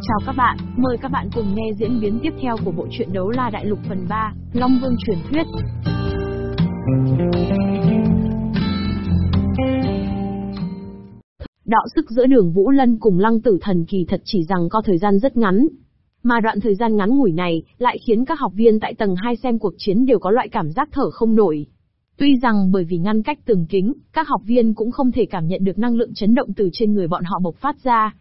Chào các bạn, mời các bạn cùng nghe diễn biến tiếp theo của bộ truyện Đấu La Đại Lục phần 3, Long Vương truyền thuyết. Đạo sức giữa đường Vũ Lân cùng Lăng Tử Thần kỳ thật chỉ rằng có thời gian rất ngắn. Mà đoạn thời gian ngắn ngủi này, lại khiến các học viên tại tầng 2 xem cuộc chiến đều có loại cảm giác thở không nổi. Tuy rằng bởi vì ngăn cách tường kính, các học viên cũng không thể cảm nhận được năng lượng chấn động từ trên người bọn họ bộc phát ra.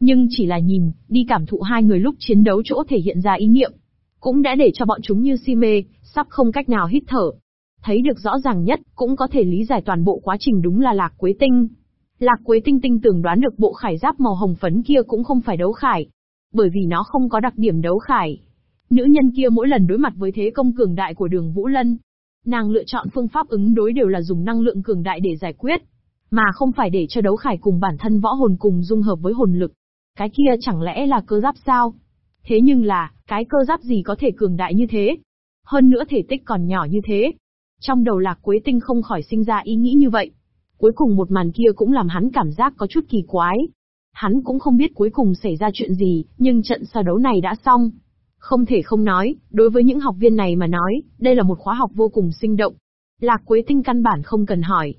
Nhưng chỉ là nhìn, đi cảm thụ hai người lúc chiến đấu chỗ thể hiện ra ý niệm, cũng đã để cho bọn chúng như si mê, sắp không cách nào hít thở. Thấy được rõ ràng nhất, cũng có thể lý giải toàn bộ quá trình đúng là Lạc Quế Tinh. Lạc Quế Tinh tinh tưởng đoán được bộ khải giáp màu hồng phấn kia cũng không phải đấu khải, bởi vì nó không có đặc điểm đấu khải. Nữ nhân kia mỗi lần đối mặt với thế công cường đại của đường Vũ Lân, nàng lựa chọn phương pháp ứng đối đều là dùng năng lượng cường đại để giải quyết, mà không phải để cho đấu khải cùng bản thân võ hồn cùng dung hợp với hồn lực. Cái kia chẳng lẽ là cơ giáp sao? Thế nhưng là, cái cơ giáp gì có thể cường đại như thế? Hơn nữa thể tích còn nhỏ như thế. Trong đầu lạc quế tinh không khỏi sinh ra ý nghĩ như vậy. Cuối cùng một màn kia cũng làm hắn cảm giác có chút kỳ quái. Hắn cũng không biết cuối cùng xảy ra chuyện gì, nhưng trận so đấu này đã xong. Không thể không nói, đối với những học viên này mà nói, đây là một khóa học vô cùng sinh động. Lạc Quế Tinh căn bản không cần hỏi.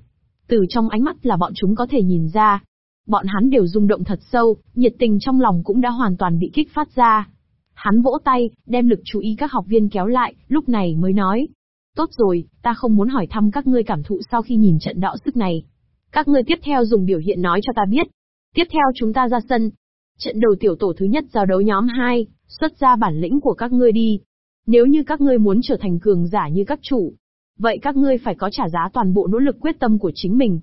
Từ trong ánh mắt là bọn chúng có thể nhìn ra. Bọn hắn đều rung động thật sâu, nhiệt tình trong lòng cũng đã hoàn toàn bị kích phát ra. Hắn vỗ tay, đem lực chú ý các học viên kéo lại, lúc này mới nói. Tốt rồi, ta không muốn hỏi thăm các ngươi cảm thụ sau khi nhìn trận đọ sức này. Các ngươi tiếp theo dùng biểu hiện nói cho ta biết. Tiếp theo chúng ta ra sân. Trận đầu tiểu tổ thứ nhất giao đấu nhóm 2, xuất ra bản lĩnh của các ngươi đi. Nếu như các ngươi muốn trở thành cường giả như các chủ, vậy các ngươi phải có trả giá toàn bộ nỗ lực quyết tâm của chính mình.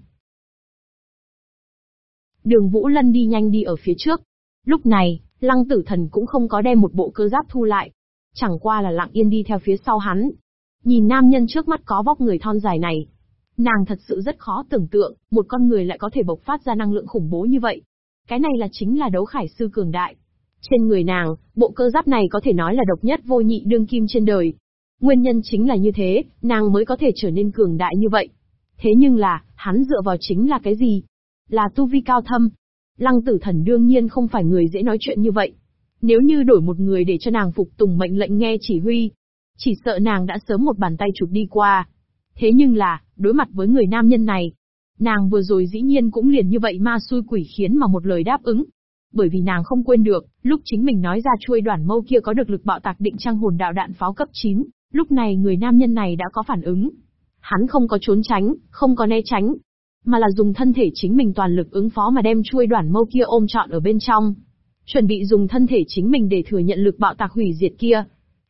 Đường Vũ Lân đi nhanh đi ở phía trước. Lúc này, Lăng Tử Thần cũng không có đem một bộ cơ giáp thu lại. Chẳng qua là lặng yên đi theo phía sau hắn. Nhìn nam nhân trước mắt có vóc người thon dài này. Nàng thật sự rất khó tưởng tượng, một con người lại có thể bộc phát ra năng lượng khủng bố như vậy. Cái này là chính là đấu khải sư cường đại. Trên người nàng, bộ cơ giáp này có thể nói là độc nhất vô nhị đương kim trên đời. Nguyên nhân chính là như thế, nàng mới có thể trở nên cường đại như vậy. Thế nhưng là, hắn dựa vào chính là cái gì? Là tu vi cao thâm. Lăng tử thần đương nhiên không phải người dễ nói chuyện như vậy. Nếu như đổi một người để cho nàng phục tùng mệnh lệnh nghe chỉ huy, chỉ sợ nàng đã sớm một bàn tay chụp đi qua. Thế nhưng là, đối mặt với người nam nhân này, nàng vừa rồi dĩ nhiên cũng liền như vậy ma xui quỷ khiến mà một lời đáp ứng bởi vì nàng không quên được, lúc chính mình nói ra chuôi đoàn mâu kia có được lực bạo tạc định trang hồn đạo đạn pháo cấp 9, lúc này người nam nhân này đã có phản ứng. Hắn không có trốn tránh, không có né tránh, mà là dùng thân thể chính mình toàn lực ứng phó mà đem chuôi đoàn mâu kia ôm trọn ở bên trong. Chuẩn bị dùng thân thể chính mình để thừa nhận lực bạo tạc hủy diệt kia.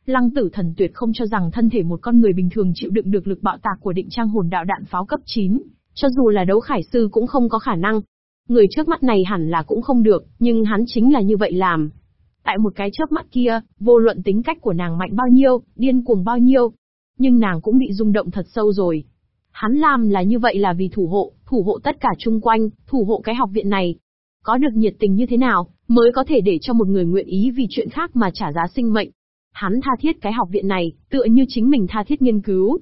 Lăng tử thần tuyệt không cho rằng thân thể một con người bình thường chịu đựng được lực bạo tạc của định trang hồn đạo đạn pháo cấp 9, cho dù là đấu khải sư cũng không có khả năng. Người trước mắt này hẳn là cũng không được, nhưng hắn chính là như vậy làm. Tại một cái chớp mắt kia, vô luận tính cách của nàng mạnh bao nhiêu, điên cuồng bao nhiêu, nhưng nàng cũng bị rung động thật sâu rồi. Hắn làm là như vậy là vì thủ hộ, thủ hộ tất cả chung quanh, thủ hộ cái học viện này. Có được nhiệt tình như thế nào, mới có thể để cho một người nguyện ý vì chuyện khác mà trả giá sinh mệnh. Hắn tha thiết cái học viện này, tựa như chính mình tha thiết nghiên cứu.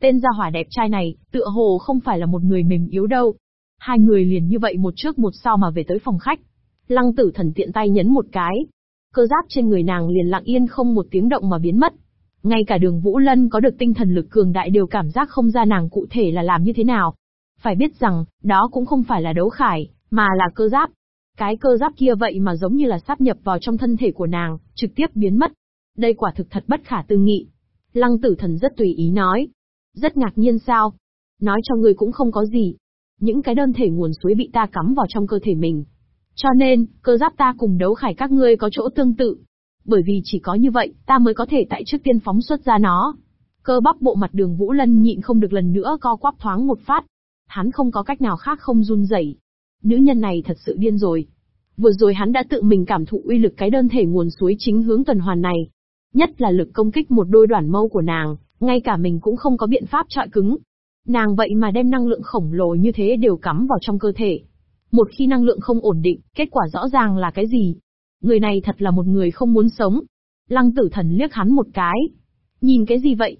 Tên gia hỏa đẹp trai này, tựa hồ không phải là một người mềm yếu đâu. Hai người liền như vậy một trước một sau mà về tới phòng khách. Lăng tử thần tiện tay nhấn một cái. Cơ giáp trên người nàng liền lặng yên không một tiếng động mà biến mất. Ngay cả đường Vũ Lân có được tinh thần lực cường đại đều cảm giác không ra nàng cụ thể là làm như thế nào. Phải biết rằng, đó cũng không phải là đấu khải, mà là cơ giáp. Cái cơ giáp kia vậy mà giống như là sáp nhập vào trong thân thể của nàng, trực tiếp biến mất. Đây quả thực thật bất khả tư nghị. Lăng tử thần rất tùy ý nói. Rất ngạc nhiên sao? Nói cho người cũng không có gì, những cái đơn thể nguồn suối bị ta cắm vào trong cơ thể mình. Cho nên, cơ giáp ta cùng đấu khải các ngươi có chỗ tương tự. Bởi vì chỉ có như vậy, ta mới có thể tại trước tiên phóng xuất ra nó. Cơ bắp bộ mặt đường Vũ Lân nhịn không được lần nữa co quắp thoáng một phát. Hắn không có cách nào khác không run rẩy. Nữ nhân này thật sự điên rồi. Vừa rồi hắn đã tự mình cảm thụ uy lực cái đơn thể nguồn suối chính hướng tuần hoàn này. Nhất là lực công kích một đôi đoạn mâu của nàng, ngay cả mình cũng không có biện pháp trọi cứng. Nàng vậy mà đem năng lượng khổng lồ như thế đều cắm vào trong cơ thể. Một khi năng lượng không ổn định, kết quả rõ ràng là cái gì? Người này thật là một người không muốn sống. Lăng tử thần liếc hắn một cái. Nhìn cái gì vậy?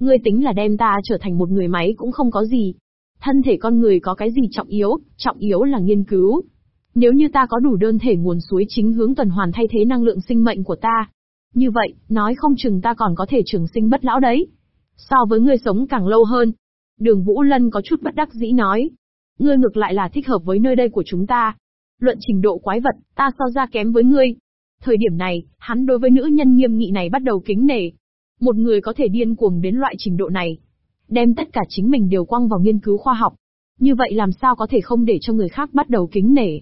Ngươi tính là đem ta trở thành một người máy cũng không có gì. Thân thể con người có cái gì trọng yếu, trọng yếu là nghiên cứu. Nếu như ta có đủ đơn thể nguồn suối chính hướng tuần hoàn thay thế năng lượng sinh mệnh của ta. Như vậy, nói không chừng ta còn có thể trường sinh bất lão đấy. So với ngươi sống càng lâu hơn. Đường Vũ Lân có chút bất đắc dĩ nói. Ngươi ngược lại là thích hợp với nơi đây của chúng ta. Luận trình độ quái vật, ta so ra kém với ngươi. Thời điểm này, hắn đối với nữ nhân nghiêm nghị này bắt đầu kính nể. Một người có thể điên cuồng đến loại trình độ này. Đem tất cả chính mình đều quăng vào nghiên cứu khoa học. Như vậy làm sao có thể không để cho người khác bắt đầu kính nể.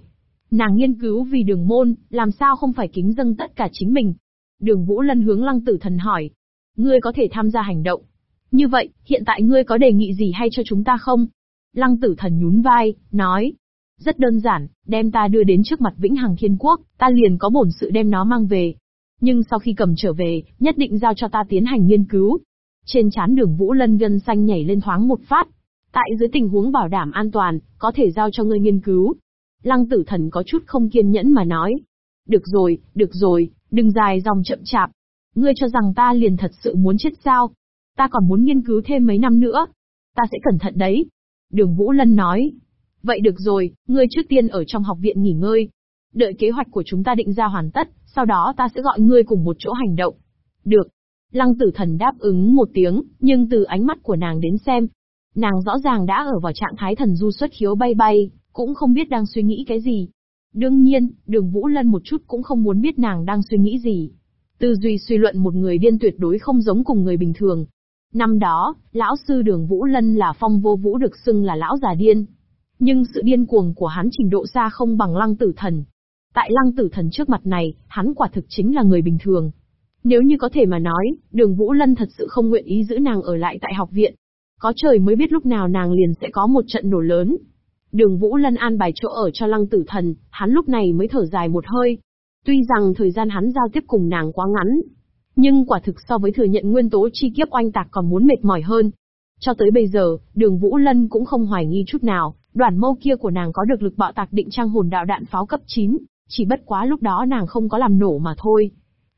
Nàng nghiên cứu vì đường môn, làm sao không phải kính dâng tất cả chính mình. Đường Vũ Lân hướng lăng tử thần hỏi. Ngươi có thể tham gia hành động. Như vậy, hiện tại ngươi có đề nghị gì hay cho chúng ta không? Lăng tử thần nhún vai, nói. Rất đơn giản, đem ta đưa đến trước mặt Vĩnh Hằng Thiên Quốc, ta liền có bổn sự đem nó mang về. Nhưng sau khi cầm trở về, nhất định giao cho ta tiến hành nghiên cứu. Trên chán đường Vũ Lân gân xanh nhảy lên thoáng một phát. Tại dưới tình huống bảo đảm an toàn, có thể giao cho ngươi nghiên cứu. Lăng tử thần có chút không kiên nhẫn mà nói. Được rồi, được rồi, đừng dài dòng chậm chạp. Ngươi cho rằng ta liền thật sự muốn chết sao? Ta còn muốn nghiên cứu thêm mấy năm nữa. Ta sẽ cẩn thận đấy. Đường Vũ Lân nói. Vậy được rồi, ngươi trước tiên ở trong học viện nghỉ ngơi. Đợi kế hoạch của chúng ta định ra hoàn tất, sau đó ta sẽ gọi ngươi cùng một chỗ hành động. Được. Lăng tử thần đáp ứng một tiếng, nhưng từ ánh mắt của nàng đến xem. Nàng rõ ràng đã ở vào trạng thái thần du xuất khiếu bay bay, cũng không biết đang suy nghĩ cái gì. Đương nhiên, đường Vũ Lân một chút cũng không muốn biết nàng đang suy nghĩ gì. Tư duy suy luận một người điên tuyệt đối không giống cùng người bình thường. Năm đó, lão sư đường Vũ Lân là phong vô vũ được xưng là lão già điên. Nhưng sự điên cuồng của hắn trình độ xa không bằng lăng tử thần. Tại lăng tử thần trước mặt này, hắn quả thực chính là người bình thường. Nếu như có thể mà nói, đường Vũ Lân thật sự không nguyện ý giữ nàng ở lại tại học viện. Có trời mới biết lúc nào nàng liền sẽ có một trận nổ lớn. Đường Vũ Lân an bài chỗ ở cho lăng tử thần, hắn lúc này mới thở dài một hơi. Tuy rằng thời gian hắn giao tiếp cùng nàng quá ngắn, nhưng quả thực so với thừa nhận nguyên tố chi kiếp oanh tạc còn muốn mệt mỏi hơn. Cho tới bây giờ, đường Vũ Lân cũng không hoài nghi chút nào, đoàn mâu kia của nàng có được lực bạo tạc định trang hồn đạo đạn pháo cấp 9, chỉ bất quá lúc đó nàng không có làm nổ mà thôi.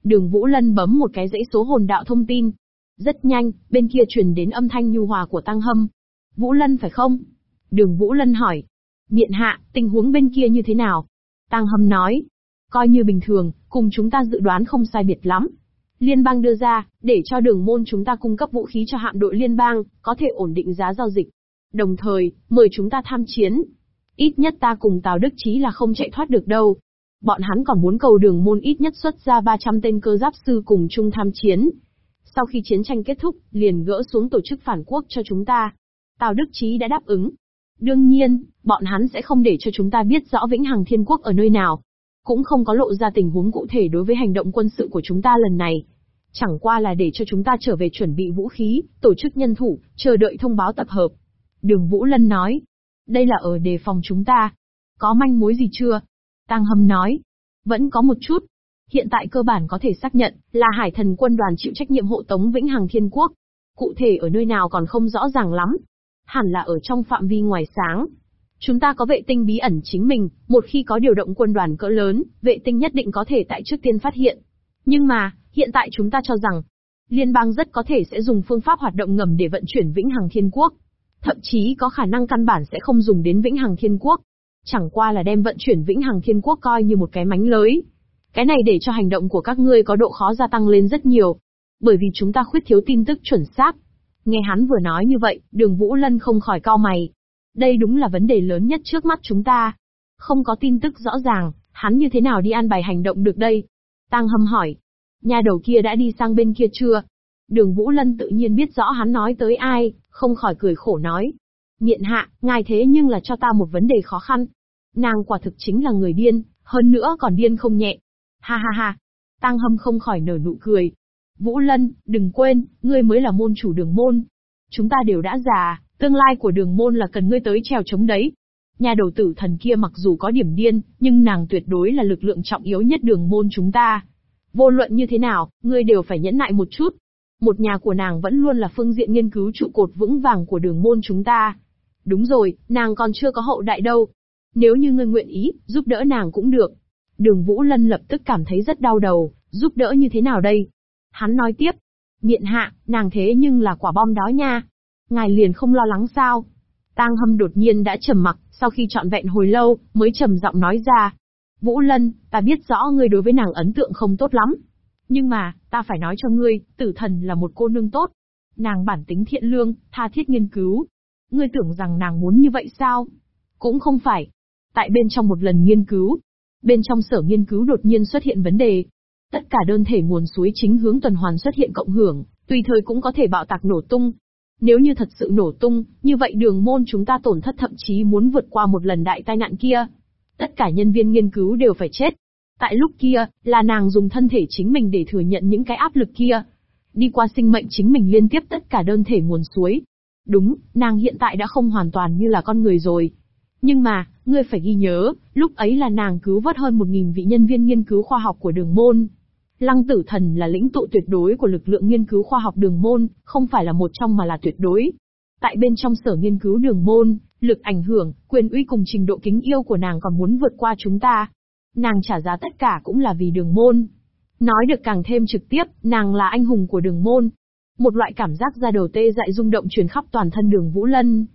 Đường Vũ Lân bấm một cái dãy số hồn đạo thông tin. Rất nhanh, bên kia truyền đến âm thanh nhu hòa của Tăng Hâm. Vũ Lân phải không? Đường Vũ Lân hỏi. Miện hạ, tình huống bên kia như thế nào? Tăng Hâm nói. Coi như bình thường, cùng chúng ta dự đoán không sai biệt lắm. Liên bang đưa ra, để cho đường môn chúng ta cung cấp vũ khí cho hạm đội liên bang, có thể ổn định giá giao dịch. Đồng thời, mời chúng ta tham chiến. Ít nhất ta cùng Tào Đức Chí là không chạy thoát được đâu. Bọn hắn còn muốn cầu đường môn ít nhất xuất ra 300 tên cơ giáp sư cùng chung tham chiến. Sau khi chiến tranh kết thúc, liền gỡ xuống tổ chức phản quốc cho chúng ta. Tào Đức Chí đã đáp ứng. Đương nhiên, bọn hắn sẽ không để cho chúng ta biết rõ Vĩnh Hằng Thiên Quốc ở nơi nào. Cũng không có lộ ra tình huống cụ thể đối với hành động quân sự của chúng ta lần này. Chẳng qua là để cho chúng ta trở về chuẩn bị vũ khí, tổ chức nhân thủ, chờ đợi thông báo tập hợp. Đường Vũ Lân nói. Đây là ở đề phòng chúng ta. Có manh mối gì chưa? Tăng Hâm nói. Vẫn có một chút. Hiện tại cơ bản có thể xác nhận là Hải Thần quân đoàn chịu trách nhiệm hộ tống Vĩnh Hằng Thiên Quốc. Cụ thể ở nơi nào còn không rõ ràng lắm. Hẳn là ở trong phạm vi ngoài sáng. Chúng ta có vệ tinh bí ẩn chính mình, một khi có điều động quân đoàn cỡ lớn, vệ tinh nhất định có thể tại trước tiên phát hiện. Nhưng mà, hiện tại chúng ta cho rằng, liên bang rất có thể sẽ dùng phương pháp hoạt động ngầm để vận chuyển Vĩnh Hằng Thiên Quốc. Thậm chí có khả năng căn bản sẽ không dùng đến Vĩnh Hằng Thiên Quốc. Chẳng qua là đem vận chuyển Vĩnh Hằng Thiên Quốc coi như một cái mánh lưới. Cái này để cho hành động của các ngươi có độ khó gia tăng lên rất nhiều. Bởi vì chúng ta khuyết thiếu tin tức chuẩn xác. Nghe hắn vừa nói như vậy, đường Vũ Lân không khỏi cao mày. Đây đúng là vấn đề lớn nhất trước mắt chúng ta. Không có tin tức rõ ràng, hắn như thế nào đi an bài hành động được đây? Tăng hâm hỏi. Nhà đầu kia đã đi sang bên kia chưa? Đường Vũ Lân tự nhiên biết rõ hắn nói tới ai, không khỏi cười khổ nói. Miện hạ, ngài thế nhưng là cho ta một vấn đề khó khăn. Nàng quả thực chính là người điên, hơn nữa còn điên không nhẹ. Ha ha ha. Tăng hâm không khỏi nở nụ cười. Vũ Lân, đừng quên, ngươi mới là môn chủ đường môn. Chúng ta đều đã già, tương lai của đường môn là cần ngươi tới trèo chống đấy. Nhà đầu tử thần kia mặc dù có điểm điên, nhưng nàng tuyệt đối là lực lượng trọng yếu nhất đường môn chúng ta. Vô luận như thế nào, ngươi đều phải nhẫn nại một chút. Một nhà của nàng vẫn luôn là phương diện nghiên cứu trụ cột vững vàng của đường môn chúng ta. Đúng rồi, nàng còn chưa có hậu đại đâu. Nếu như ngươi nguyện ý, giúp đỡ nàng cũng được. Đường Vũ Lân lập tức cảm thấy rất đau đầu, giúp đỡ như thế nào đây? Hắn nói tiếp, miện hạ, nàng thế nhưng là quả bom đó nha. Ngài liền không lo lắng sao? Tang hâm đột nhiên đã trầm mặc, Sau khi trọn vẹn hồi lâu, mới trầm giọng nói ra. Vũ Lân, ta biết rõ ngươi đối với nàng ấn tượng không tốt lắm. Nhưng mà, ta phải nói cho ngươi, tử thần là một cô nương tốt. Nàng bản tính thiện lương, tha thiết nghiên cứu. Ngươi tưởng rằng nàng muốn như vậy sao? Cũng không phải. Tại bên trong một lần nghiên cứu, bên trong sở nghiên cứu đột nhiên xuất hiện vấn đề. Tất cả đơn thể nguồn suối chính hướng tuần hoàn xuất hiện cộng hưởng, tùy thời cũng có thể bạo tạc nổ tung. Nếu như thật sự nổ tung, như vậy đường môn chúng ta tổn thất thậm chí muốn vượt qua một lần đại tai nạn kia. Tất cả nhân viên nghiên cứu đều phải chết. Tại lúc kia, là nàng dùng thân thể chính mình để thừa nhận những cái áp lực kia. Đi qua sinh mệnh chính mình liên tiếp tất cả đơn thể nguồn suối. Đúng, nàng hiện tại đã không hoàn toàn như là con người rồi. Nhưng mà, ngươi phải ghi nhớ, lúc ấy là nàng cứu vớt hơn một nghìn vị nhân viên nghiên cứu khoa học của đường môn. Lăng tử thần là lĩnh tụ tuyệt đối của lực lượng nghiên cứu khoa học đường môn, không phải là một trong mà là tuyệt đối. Tại bên trong sở nghiên cứu đường môn, lực ảnh hưởng, quyền uy cùng trình độ kính yêu của nàng còn muốn vượt qua chúng ta. Nàng trả giá tất cả cũng là vì đường môn. Nói được càng thêm trực tiếp, nàng là anh hùng của đường môn. Một loại cảm giác ra đầu tê dại rung động truyền khắp toàn thân đường Vũ Lân.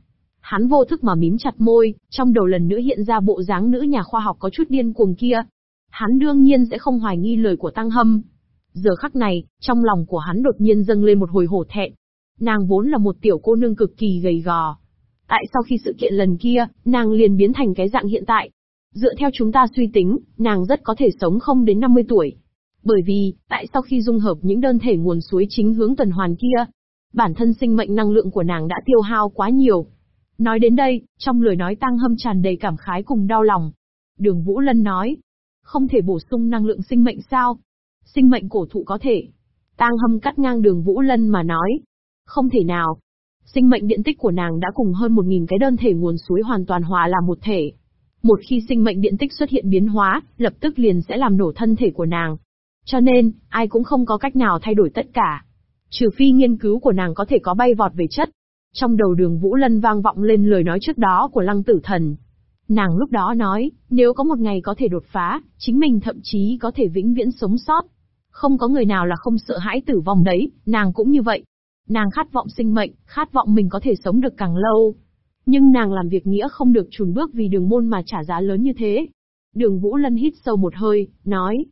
Hắn vô thức mà mím chặt môi, trong đầu lần nữa hiện ra bộ dáng nữ nhà khoa học có chút điên cuồng kia. Hắn đương nhiên sẽ không hoài nghi lời của Tăng Hâm. Giờ khắc này, trong lòng của hắn đột nhiên dâng lên một hồi hổ thẹn. Nàng vốn là một tiểu cô nương cực kỳ gầy gò. Tại sau khi sự kiện lần kia, nàng liền biến thành cái dạng hiện tại. Dựa theo chúng ta suy tính, nàng rất có thể sống không đến 50 tuổi. Bởi vì, tại sau khi dung hợp những đơn thể nguồn suối chính hướng tuần hoàn kia, bản thân sinh mệnh năng lượng của nàng đã tiêu hao quá nhiều, Nói đến đây, trong lời nói tăng hâm tràn đầy cảm khái cùng đau lòng. Đường Vũ Lân nói, không thể bổ sung năng lượng sinh mệnh sao? Sinh mệnh cổ thụ có thể. Tang hâm cắt ngang đường Vũ Lân mà nói. Không thể nào. Sinh mệnh điện tích của nàng đã cùng hơn một nghìn cái đơn thể nguồn suối hoàn toàn hòa là một thể. Một khi sinh mệnh điện tích xuất hiện biến hóa, lập tức liền sẽ làm nổ thân thể của nàng. Cho nên, ai cũng không có cách nào thay đổi tất cả. Trừ phi nghiên cứu của nàng có thể có bay vọt về chất, trong đầu đường Vũ Lân vang vọng lên lời nói trước đó của lăng tử thần. Nàng lúc đó nói, nếu có một ngày có thể đột phá, chính mình thậm chí có thể vĩnh viễn sống sót. Không có người nào là không sợ hãi tử vong đấy, nàng cũng như vậy. Nàng khát vọng sinh mệnh, khát vọng mình có thể sống được càng lâu. Nhưng nàng làm việc nghĩa không được chùn bước vì đường môn mà trả giá lớn như thế. Đường Vũ Lân hít sâu một hơi, nói.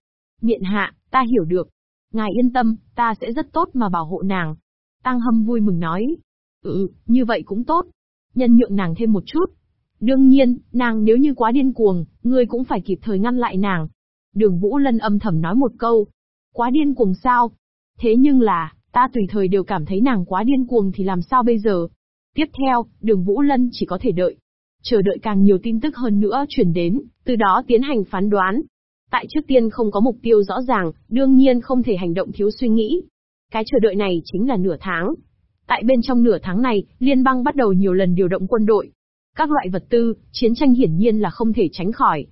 Miện hạ, ta hiểu được. Ngài yên tâm, ta sẽ rất tốt mà bảo hộ nàng. Tăng hâm vui mừng nói, Ừ, như vậy cũng tốt. Nhân nhượng nàng thêm một chút. Đương nhiên, nàng nếu như quá điên cuồng, ngươi cũng phải kịp thời ngăn lại nàng. Đường Vũ Lân âm thầm nói một câu. Quá điên cuồng sao? Thế nhưng là, ta tùy thời đều cảm thấy nàng quá điên cuồng thì làm sao bây giờ? Tiếp theo, đường Vũ Lân chỉ có thể đợi. Chờ đợi càng nhiều tin tức hơn nữa chuyển đến, từ đó tiến hành phán đoán. Tại trước tiên không có mục tiêu rõ ràng, đương nhiên không thể hành động thiếu suy nghĩ. Cái chờ đợi này chính là nửa tháng, Tại bên trong nửa tháng này, liên bang bắt đầu nhiều lần điều động quân đội. Các loại vật tư, chiến tranh hiển nhiên là không thể tránh khỏi.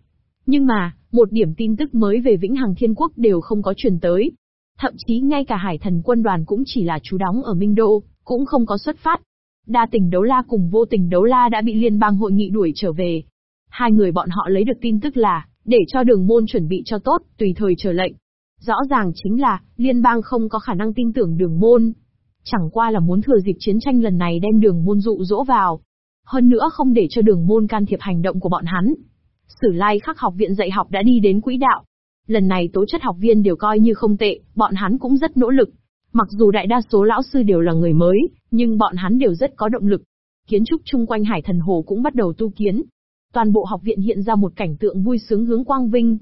Nhưng mà, một điểm tin tức mới về Vĩnh Hằng Thiên Quốc đều không có truyền tới. Thậm chí ngay cả hải thần quân đoàn cũng chỉ là trú đóng ở Minh Đô, cũng không có xuất phát. Đa tình đấu la cùng vô tình đấu la đã bị liên bang hội nghị đuổi trở về. Hai người bọn họ lấy được tin tức là, để cho đường môn chuẩn bị cho tốt, tùy thời chờ lệnh. Rõ ràng chính là, liên bang không có khả năng tin tưởng đường môn, Chẳng qua là muốn thừa dịp chiến tranh lần này đem đường môn dụ dỗ vào. Hơn nữa không để cho đường môn can thiệp hành động của bọn hắn. Sử lai khắc học viện dạy học đã đi đến quỹ đạo. Lần này tố chất học viên đều coi như không tệ, bọn hắn cũng rất nỗ lực. Mặc dù đại đa số lão sư đều là người mới, nhưng bọn hắn đều rất có động lực. Kiến trúc chung quanh Hải Thần Hồ cũng bắt đầu tu kiến. Toàn bộ học viện hiện ra một cảnh tượng vui sướng hướng quang vinh.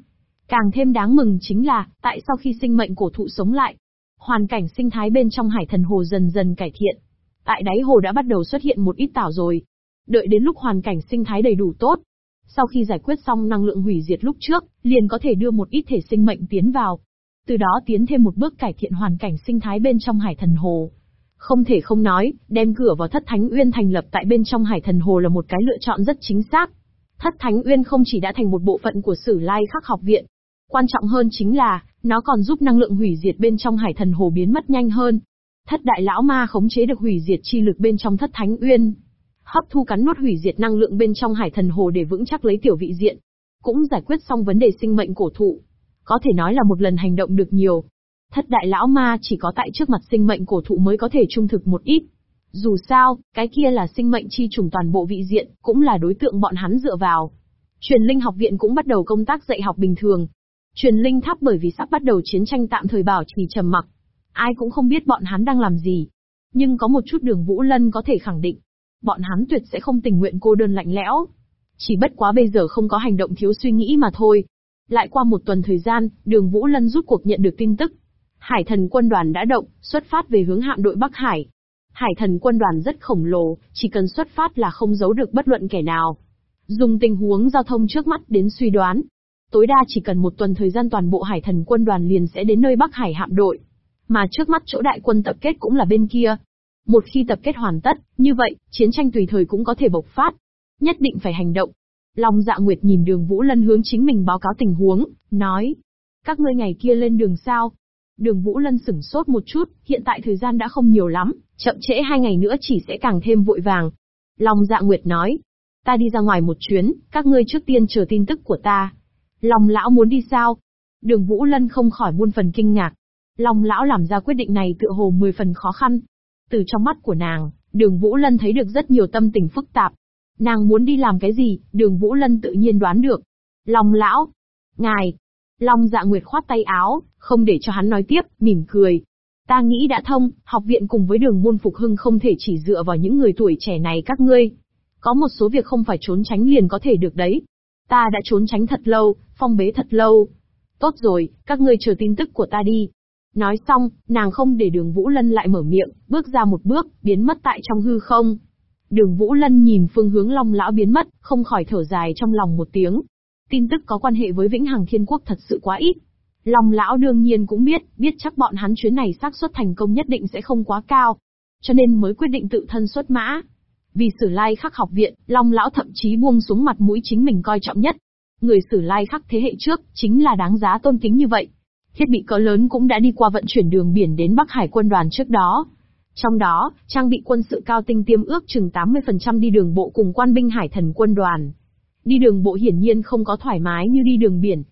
Càng thêm đáng mừng chính là, tại sau khi sinh mệnh cổ thụ sống lại, Hoàn cảnh sinh thái bên trong hải thần hồ dần dần cải thiện. Tại đáy hồ đã bắt đầu xuất hiện một ít tảo rồi. Đợi đến lúc hoàn cảnh sinh thái đầy đủ tốt. Sau khi giải quyết xong năng lượng hủy diệt lúc trước, liền có thể đưa một ít thể sinh mệnh tiến vào. Từ đó tiến thêm một bước cải thiện hoàn cảnh sinh thái bên trong hải thần hồ. Không thể không nói, đem cửa vào thất thánh uyên thành lập tại bên trong hải thần hồ là một cái lựa chọn rất chính xác. Thất thánh uyên không chỉ đã thành một bộ phận của sử lai khắc học viện. Quan trọng hơn chính là, nó còn giúp năng lượng hủy diệt bên trong hải thần hồ biến mất nhanh hơn. Thất đại lão ma khống chế được hủy diệt chi lực bên trong thất thánh uyên. Hấp thu cắn nuốt hủy diệt năng lượng bên trong hải thần hồ để vững chắc lấy tiểu vị diện. Cũng giải quyết xong vấn đề sinh mệnh cổ thụ. Có thể nói là một lần hành động được nhiều. Thất đại lão ma chỉ có tại trước mặt sinh mệnh cổ thụ mới có thể trung thực một ít. Dù sao, cái kia là sinh mệnh chi trùng toàn bộ vị diện, cũng là đối tượng bọn hắn dựa vào. Truyền linh học viện cũng bắt đầu công tác dạy học bình thường. Truyền linh tháp bởi vì sắp bắt đầu chiến tranh tạm thời bảo trì trầm mặc. Ai cũng không biết bọn hắn đang làm gì. Nhưng có một chút đường Vũ Lân có thể khẳng định. Bọn hắn tuyệt sẽ không tình nguyện cô đơn lạnh lẽo. Chỉ bất quá bây giờ không có hành động thiếu suy nghĩ mà thôi. Lại qua một tuần thời gian, đường Vũ Lân rút cuộc nhận được tin tức. Hải thần quân đoàn đã động, xuất phát về hướng hạm đội Bắc Hải. Hải thần quân đoàn rất khổng lồ, chỉ cần xuất phát là không giấu được bất luận kẻ nào. Dùng tình huống giao thông trước mắt đến suy đoán. Tối đa chỉ cần một tuần thời gian toàn bộ hải thần quân đoàn liền sẽ đến nơi Bắc Hải hạm đội. Mà trước mắt chỗ đại quân tập kết cũng là bên kia. Một khi tập kết hoàn tất, như vậy, chiến tranh tùy thời cũng có thể bộc phát. Nhất định phải hành động. Long dạ nguyệt nhìn đường Vũ Lân hướng chính mình báo cáo tình huống, nói. Các ngươi ngày kia lên đường sao? Đường Vũ Lân sửng sốt một chút, hiện tại thời gian đã không nhiều lắm, chậm trễ hai ngày nữa chỉ sẽ càng thêm vội vàng. Long Dạ Nguyệt nói, ta đi ra ngoài một chuyến, các ngươi trước tiên chờ tin tức của ta. Long Lão muốn đi sao? Đường Vũ Lân không khỏi buôn phần kinh ngạc. Long Lão làm ra quyết định này tựa hồ mười phần khó khăn. Từ trong mắt của nàng, đường Vũ Lân thấy được rất nhiều tâm tình phức tạp. Nàng muốn đi làm cái gì, đường Vũ Lân tự nhiên đoán được. Long Lão, ngài, Long dạ nguyệt khoát tay áo, không để cho hắn nói tiếp, mỉm cười. Ta nghĩ đã thông, học viện cùng với đường môn phục hưng không thể chỉ dựa vào những người tuổi trẻ này các ngươi. Có một số việc không phải trốn tránh liền có thể được đấy. Ta đã trốn tránh thật lâu, phong bế thật lâu. Tốt rồi, các ngươi chờ tin tức của ta đi. Nói xong, nàng không để đường Vũ Lân lại mở miệng, bước ra một bước, biến mất tại trong hư không. Đường Vũ Lân nhìn phương hướng Long Lão biến mất, không khỏi thở dài trong lòng một tiếng, Tin tức có quan hệ với Vĩnh Hằng Thiên Quốc thật sự quá ít. Long lão đương nhiên cũng biết, biết chắc bọn hắn chuyến này xác suất thành công nhất định sẽ không quá cao. Cho nên mới quyết định tự thân xuất mã. Vì sử lai khắc học viện, Long lão thậm chí buông xuống mặt mũi chính mình coi trọng nhất. Người sử lai khắc thế hệ trước, chính là đáng giá tôn kính như vậy. Thiết bị cỡ lớn cũng đã đi qua vận chuyển đường biển đến Bắc Hải quân đoàn trước đó. Trong đó, trang bị quân sự cao tinh tiêm ước chừng 80% đi đường bộ cùng quan binh hải thần quân đoàn. Đi đường bộ hiển nhiên không có thoải mái như đi đường biển.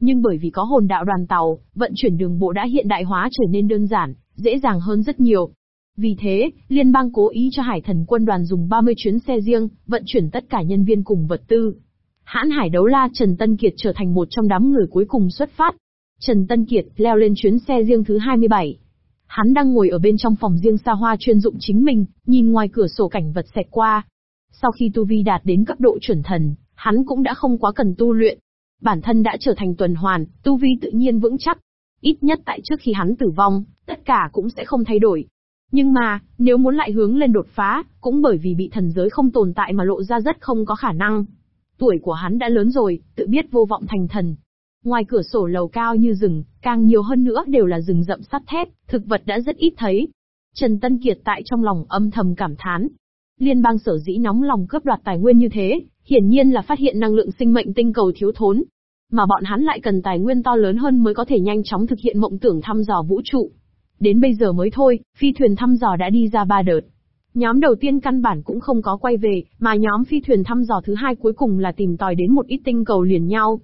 Nhưng bởi vì có hồn đạo đoàn tàu, vận chuyển đường bộ đã hiện đại hóa trở nên đơn giản, dễ dàng hơn rất nhiều. Vì thế, liên bang cố ý cho hải thần quân đoàn dùng 30 chuyến xe riêng, vận chuyển tất cả nhân viên cùng vật tư. Hãn hải đấu la Trần Tân Kiệt trở thành một trong đám người cuối cùng xuất phát. Trần Tân Kiệt leo lên chuyến xe riêng thứ 27. Hắn đang ngồi ở bên trong phòng riêng xa hoa chuyên dụng chính mình, nhìn ngoài cửa sổ cảnh vật xẹt qua. Sau khi Tu Vi đạt đến cấp độ chuẩn thần, hắn cũng đã không quá cần tu luyện. Bản thân đã trở thành tuần hoàn, tu vi tự nhiên vững chắc. Ít nhất tại trước khi hắn tử vong, tất cả cũng sẽ không thay đổi. Nhưng mà, nếu muốn lại hướng lên đột phá, cũng bởi vì bị thần giới không tồn tại mà lộ ra rất không có khả năng. Tuổi của hắn đã lớn rồi, tự biết vô vọng thành thần. Ngoài cửa sổ lầu cao như rừng, càng nhiều hơn nữa đều là rừng rậm sắt thép, thực vật đã rất ít thấy. Trần Tân Kiệt tại trong lòng âm thầm cảm thán. Liên bang sở dĩ nóng lòng cướp đoạt tài nguyên như thế, Hiển nhiên là phát hiện năng lượng sinh mệnh tinh cầu thiếu thốn. Mà bọn hắn lại cần tài nguyên to lớn hơn mới có thể nhanh chóng thực hiện mộng tưởng thăm dò vũ trụ. Đến bây giờ mới thôi, phi thuyền thăm dò đã đi ra ba đợt. Nhóm đầu tiên căn bản cũng không có quay về, mà nhóm phi thuyền thăm dò thứ hai cuối cùng là tìm tòi đến một ít tinh cầu liền nhau.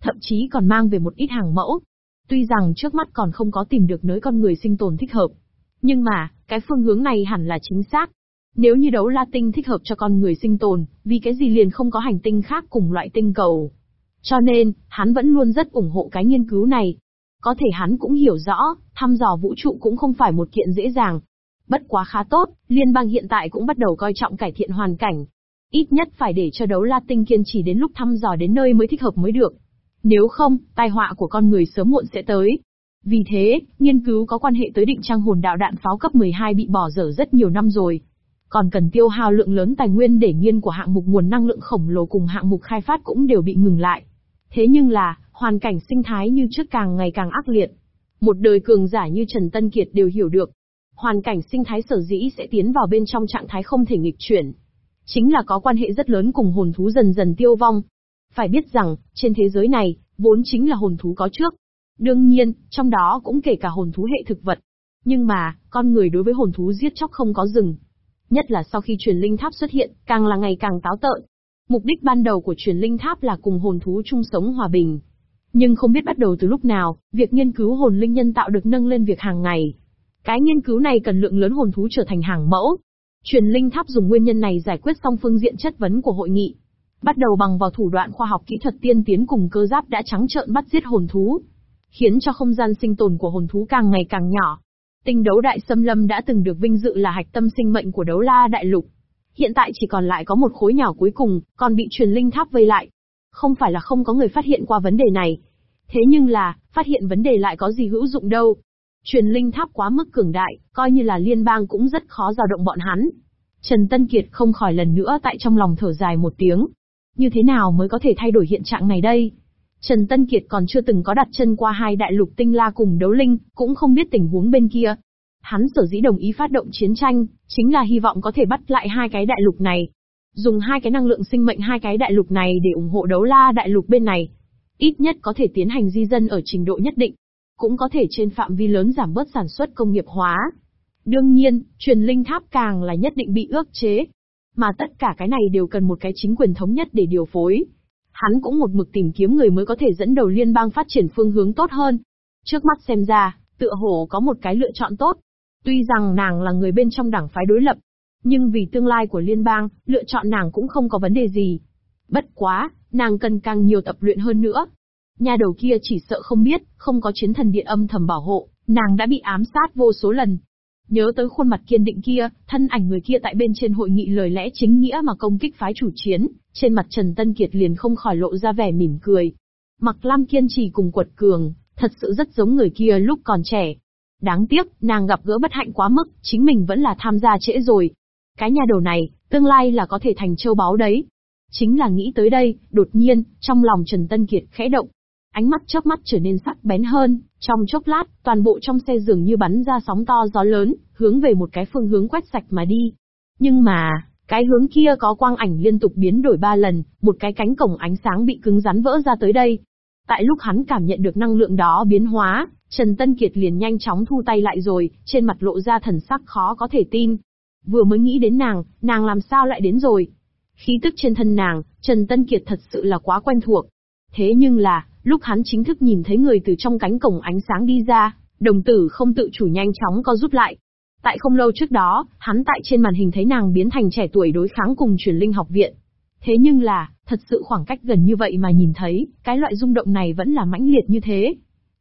Thậm chí còn mang về một ít hàng mẫu. Tuy rằng trước mắt còn không có tìm được nơi con người sinh tồn thích hợp. Nhưng mà, cái phương hướng này hẳn là chính xác. Nếu như đấu la tinh thích hợp cho con người sinh tồn, vì cái gì liền không có hành tinh khác cùng loại tinh cầu. Cho nên, hắn vẫn luôn rất ủng hộ cái nghiên cứu này. Có thể hắn cũng hiểu rõ, thăm dò vũ trụ cũng không phải một kiện dễ dàng. Bất quá khá tốt, liên bang hiện tại cũng bắt đầu coi trọng cải thiện hoàn cảnh. Ít nhất phải để cho đấu la tinh kiên trì đến lúc thăm dò đến nơi mới thích hợp mới được. Nếu không, tai họa của con người sớm muộn sẽ tới. Vì thế, nghiên cứu có quan hệ tới định trang hồn đạo đạn pháo cấp 12 bị bỏ dở rất nhiều năm rồi còn cần tiêu hao lượng lớn tài nguyên để nghiên của hạng mục nguồn năng lượng khổng lồ cùng hạng mục khai phát cũng đều bị ngừng lại. Thế nhưng là, hoàn cảnh sinh thái như trước càng ngày càng ác liệt. Một đời cường giả như Trần Tân Kiệt đều hiểu được. Hoàn cảnh sinh thái sở dĩ sẽ tiến vào bên trong trạng thái không thể nghịch chuyển. Chính là có quan hệ rất lớn cùng hồn thú dần dần tiêu vong. Phải biết rằng, trên thế giới này, vốn chính là hồn thú có trước. Đương nhiên, trong đó cũng kể cả hồn thú hệ thực vật. Nhưng mà, con người đối với hồn thú giết chóc không có rừng, Nhất là sau khi truyền linh tháp xuất hiện, càng là ngày càng táo tợn. Mục đích ban đầu của truyền linh tháp là cùng hồn thú chung sống hòa bình. Nhưng không biết bắt đầu từ lúc nào, việc nghiên cứu hồn linh nhân tạo được nâng lên việc hàng ngày. Cái nghiên cứu này cần lượng lớn hồn thú trở thành hàng mẫu. Truyền linh tháp dùng nguyên nhân này giải quyết xong phương diện chất vấn của hội nghị. Bắt đầu bằng vào thủ đoạn khoa học kỹ thuật tiên tiến cùng cơ giáp đã trắng trợn bắt giết hồn thú, khiến cho không gian sinh tồn của hồn thú càng ngày càng nhỏ. Tinh đấu đại xâm lâm đã từng được vinh dự là hạch tâm sinh mệnh của đấu la đại lục. Hiện tại chỉ còn lại có một khối nhỏ cuối cùng, còn bị truyền linh tháp vây lại. Không phải là không có người phát hiện qua vấn đề này. Thế nhưng là, phát hiện vấn đề lại có gì hữu dụng đâu. Truyền linh tháp quá mức cường đại, coi như là liên bang cũng rất khó dao động bọn hắn. Trần Tân Kiệt không khỏi lần nữa tại trong lòng thở dài một tiếng. Như thế nào mới có thể thay đổi hiện trạng này đây? Trần Tân Kiệt còn chưa từng có đặt chân qua hai đại lục tinh la cùng đấu linh, cũng không biết tình huống bên kia. Hắn sở dĩ đồng ý phát động chiến tranh, chính là hy vọng có thể bắt lại hai cái đại lục này. Dùng hai cái năng lượng sinh mệnh hai cái đại lục này để ủng hộ đấu la đại lục bên này. Ít nhất có thể tiến hành di dân ở trình độ nhất định. Cũng có thể trên phạm vi lớn giảm bớt sản xuất công nghiệp hóa. Đương nhiên, truyền linh tháp càng là nhất định bị ước chế. Mà tất cả cái này đều cần một cái chính quyền thống nhất để điều phối. Hắn cũng một mực tìm kiếm người mới có thể dẫn đầu liên bang phát triển phương hướng tốt hơn. Trước mắt xem ra, tựa hồ có một cái lựa chọn tốt. Tuy rằng nàng là người bên trong đảng phái đối lập, nhưng vì tương lai của liên bang, lựa chọn nàng cũng không có vấn đề gì. Bất quá, nàng cần càng nhiều tập luyện hơn nữa. Nhà đầu kia chỉ sợ không biết, không có chiến thần điện âm thầm bảo hộ, nàng đã bị ám sát vô số lần. Nhớ tới khuôn mặt kiên định kia, thân ảnh người kia tại bên trên hội nghị lời lẽ chính nghĩa mà công kích phái chủ chiến, trên mặt Trần Tân Kiệt liền không khỏi lộ ra vẻ mỉm cười. Mặc Lam kiên trì cùng quật cường, thật sự rất giống người kia lúc còn trẻ. Đáng tiếc, nàng gặp gỡ bất hạnh quá mức, chính mình vẫn là tham gia trễ rồi. Cái nhà đầu này, tương lai là có thể thành châu báu đấy. Chính là nghĩ tới đây, đột nhiên, trong lòng Trần Tân Kiệt khẽ động. Ánh mắt chớp mắt trở nên sắc bén hơn, trong chốc lát, toàn bộ trong xe dường như bắn ra sóng to gió lớn, hướng về một cái phương hướng quét sạch mà đi. Nhưng mà, cái hướng kia có quang ảnh liên tục biến đổi ba lần, một cái cánh cổng ánh sáng bị cứng rắn vỡ ra tới đây. Tại lúc hắn cảm nhận được năng lượng đó biến hóa, Trần Tân Kiệt liền nhanh chóng thu tay lại rồi, trên mặt lộ ra thần sắc khó có thể tin. Vừa mới nghĩ đến nàng, nàng làm sao lại đến rồi? Khí tức trên thân nàng, Trần Tân Kiệt thật sự là quá quen thuộc. Thế nhưng là, lúc hắn chính thức nhìn thấy người từ trong cánh cổng ánh sáng đi ra, đồng tử không tự chủ nhanh chóng co rút lại. Tại không lâu trước đó, hắn tại trên màn hình thấy nàng biến thành trẻ tuổi đối kháng cùng truyền linh học viện. Thế nhưng là, thật sự khoảng cách gần như vậy mà nhìn thấy, cái loại rung động này vẫn là mãnh liệt như thế.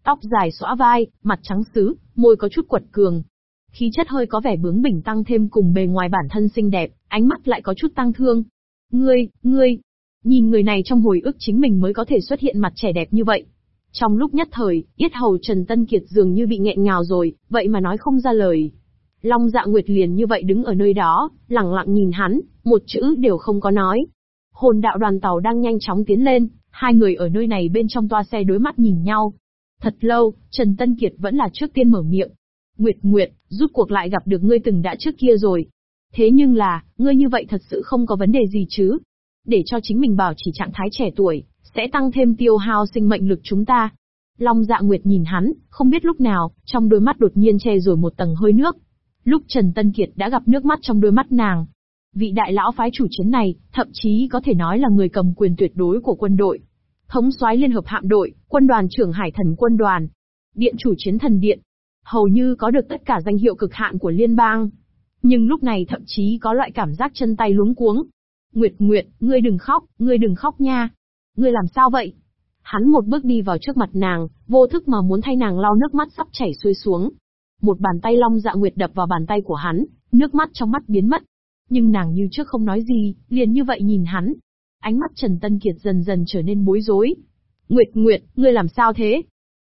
Tóc dài xõa vai, mặt trắng xứ, môi có chút quật cường. Khí chất hơi có vẻ bướng bỉnh tăng thêm cùng bề ngoài bản thân xinh đẹp, ánh mắt lại có chút tăng thương. Ngươi, ngươi, nhìn người này trong hồi ức chính mình mới có thể xuất hiện mặt trẻ đẹp như vậy. Trong lúc nhất thời, yết hầu Trần Tân Kiệt dường như bị nghẹn ngào rồi, vậy mà nói không ra lời. Long dạ nguyệt liền như vậy đứng ở nơi đó, lặng lặng nhìn hắn, một chữ đều không có nói. Hồn đạo đoàn tàu đang nhanh chóng tiến lên, hai người ở nơi này bên trong toa xe đối mắt nhìn nhau. Thật lâu, Trần Tân Kiệt vẫn là trước tiên mở miệng. Nguyệt Nguyệt, rút cuộc lại gặp được ngươi từng đã trước kia rồi. Thế nhưng là, ngươi như vậy thật sự không có vấn đề gì chứ. Để cho chính mình bảo chỉ trạng thái trẻ tuổi, sẽ tăng thêm tiêu hao sinh mệnh lực chúng ta. Long dạ Nguyệt nhìn hắn, không biết lúc nào, trong đôi mắt đột nhiên che rồi một tầng hơi nước. Lúc Trần Tân Kiệt đã gặp nước mắt trong đôi mắt nàng. Vị đại lão phái chủ chiến này, thậm chí có thể nói là người cầm quyền tuyệt đối của quân đội. Thống soái liên hợp hạm đội, quân đoàn trưởng hải thần quân đoàn, điện chủ chiến thần điện. Hầu như có được tất cả danh hiệu cực hạn của liên bang. Nhưng lúc này thậm chí có loại cảm giác chân tay luống cuống. Nguyệt Nguyệt, ngươi đừng khóc, ngươi đừng khóc nha. Ngươi làm sao vậy? Hắn một bước đi vào trước mặt nàng, vô thức mà muốn thay nàng lau nước mắt sắp chảy xuôi xuống. Một bàn tay long dạ nguyệt đập vào bàn tay của hắn, nước mắt trong mắt biến mất. Nhưng nàng như trước không nói gì, liền như vậy nhìn hắn. Ánh mắt Trần Tân Kiệt dần dần trở nên bối rối. Nguyệt Nguyệt, ngươi làm sao thế?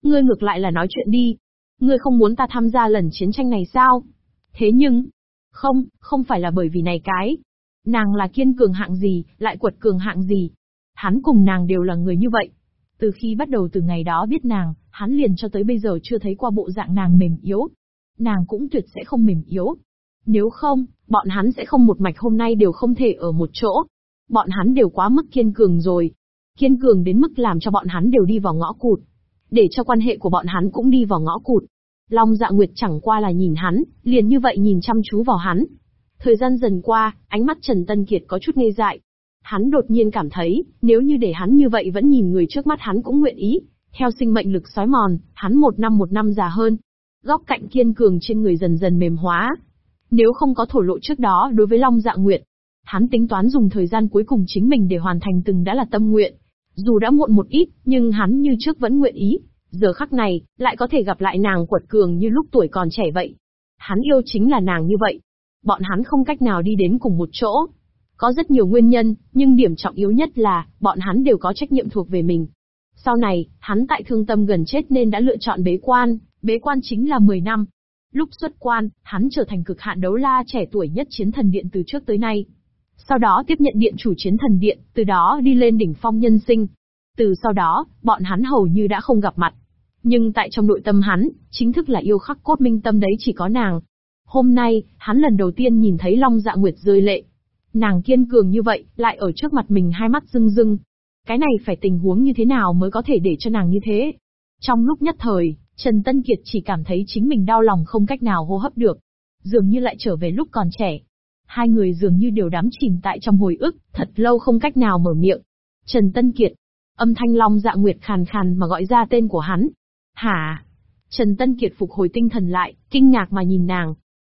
Ngươi ngược lại là nói chuyện đi. Ngươi không muốn ta tham gia lần chiến tranh này sao? Thế nhưng, không, không phải là bởi vì này cái. Nàng là kiên cường hạng gì, lại quật cường hạng gì. Hắn cùng nàng đều là người như vậy. Từ khi bắt đầu từ ngày đó biết nàng, hắn liền cho tới bây giờ chưa thấy qua bộ dạng nàng mềm yếu. Nàng cũng tuyệt sẽ không mềm yếu. Nếu không, bọn hắn sẽ không một mạch hôm nay đều không thể ở một chỗ. Bọn hắn đều quá mức kiên cường rồi. Kiên cường đến mức làm cho bọn hắn đều đi vào ngõ cụt. Để cho quan hệ của bọn hắn cũng đi vào ngõ cụt. Long dạ nguyệt chẳng qua là nhìn hắn, liền như vậy nhìn chăm chú vào hắn. Thời gian dần qua, ánh mắt Trần Tân Kiệt có chút ngây dại. Hắn đột nhiên cảm thấy, nếu như để hắn như vậy vẫn nhìn người trước mắt hắn cũng nguyện ý. Theo sinh mệnh lực sói mòn, hắn một năm một năm già hơn. Góc cạnh kiên cường trên người dần dần mềm hóa. Nếu không có thổ lộ trước đó đối với Long Dạ Nguyệt, hắn tính toán dùng thời gian cuối cùng chính mình để hoàn thành từng đã là tâm nguyện. Dù đã muộn một ít, nhưng hắn như trước vẫn nguyện ý. Giờ khắc này, lại có thể gặp lại nàng quật cường như lúc tuổi còn trẻ vậy. Hắn yêu chính là nàng như vậy. Bọn hắn không cách nào đi đến cùng một chỗ. Có rất nhiều nguyên nhân, nhưng điểm trọng yếu nhất là, bọn hắn đều có trách nhiệm thuộc về mình. Sau này, hắn tại thương tâm gần chết nên đã lựa chọn bế quan, bế quan chính là 10 năm. Lúc xuất quan, hắn trở thành cực hạn đấu la trẻ tuổi nhất chiến thần điện từ trước tới nay. Sau đó tiếp nhận điện chủ chiến thần điện, từ đó đi lên đỉnh phong nhân sinh. Từ sau đó, bọn hắn hầu như đã không gặp mặt. Nhưng tại trong nội tâm hắn, chính thức là yêu khắc cốt minh tâm đấy chỉ có nàng. Hôm nay, hắn lần đầu tiên nhìn thấy Long Dạ Nguyệt rơi lệ. Nàng kiên cường như vậy, lại ở trước mặt mình hai mắt rưng rưng. Cái này phải tình huống như thế nào mới có thể để cho nàng như thế? Trong lúc nhất thời, Trần Tân Kiệt chỉ cảm thấy chính mình đau lòng không cách nào hô hấp được. Dường như lại trở về lúc còn trẻ. Hai người dường như đều đắm chìm tại trong hồi ức, thật lâu không cách nào mở miệng. Trần Tân Kiệt. Âm thanh long dạ nguyệt khàn khàn mà gọi ra tên của hắn. Hả? Trần Tân Kiệt phục hồi tinh thần lại, kinh ngạc mà nhìn nàng.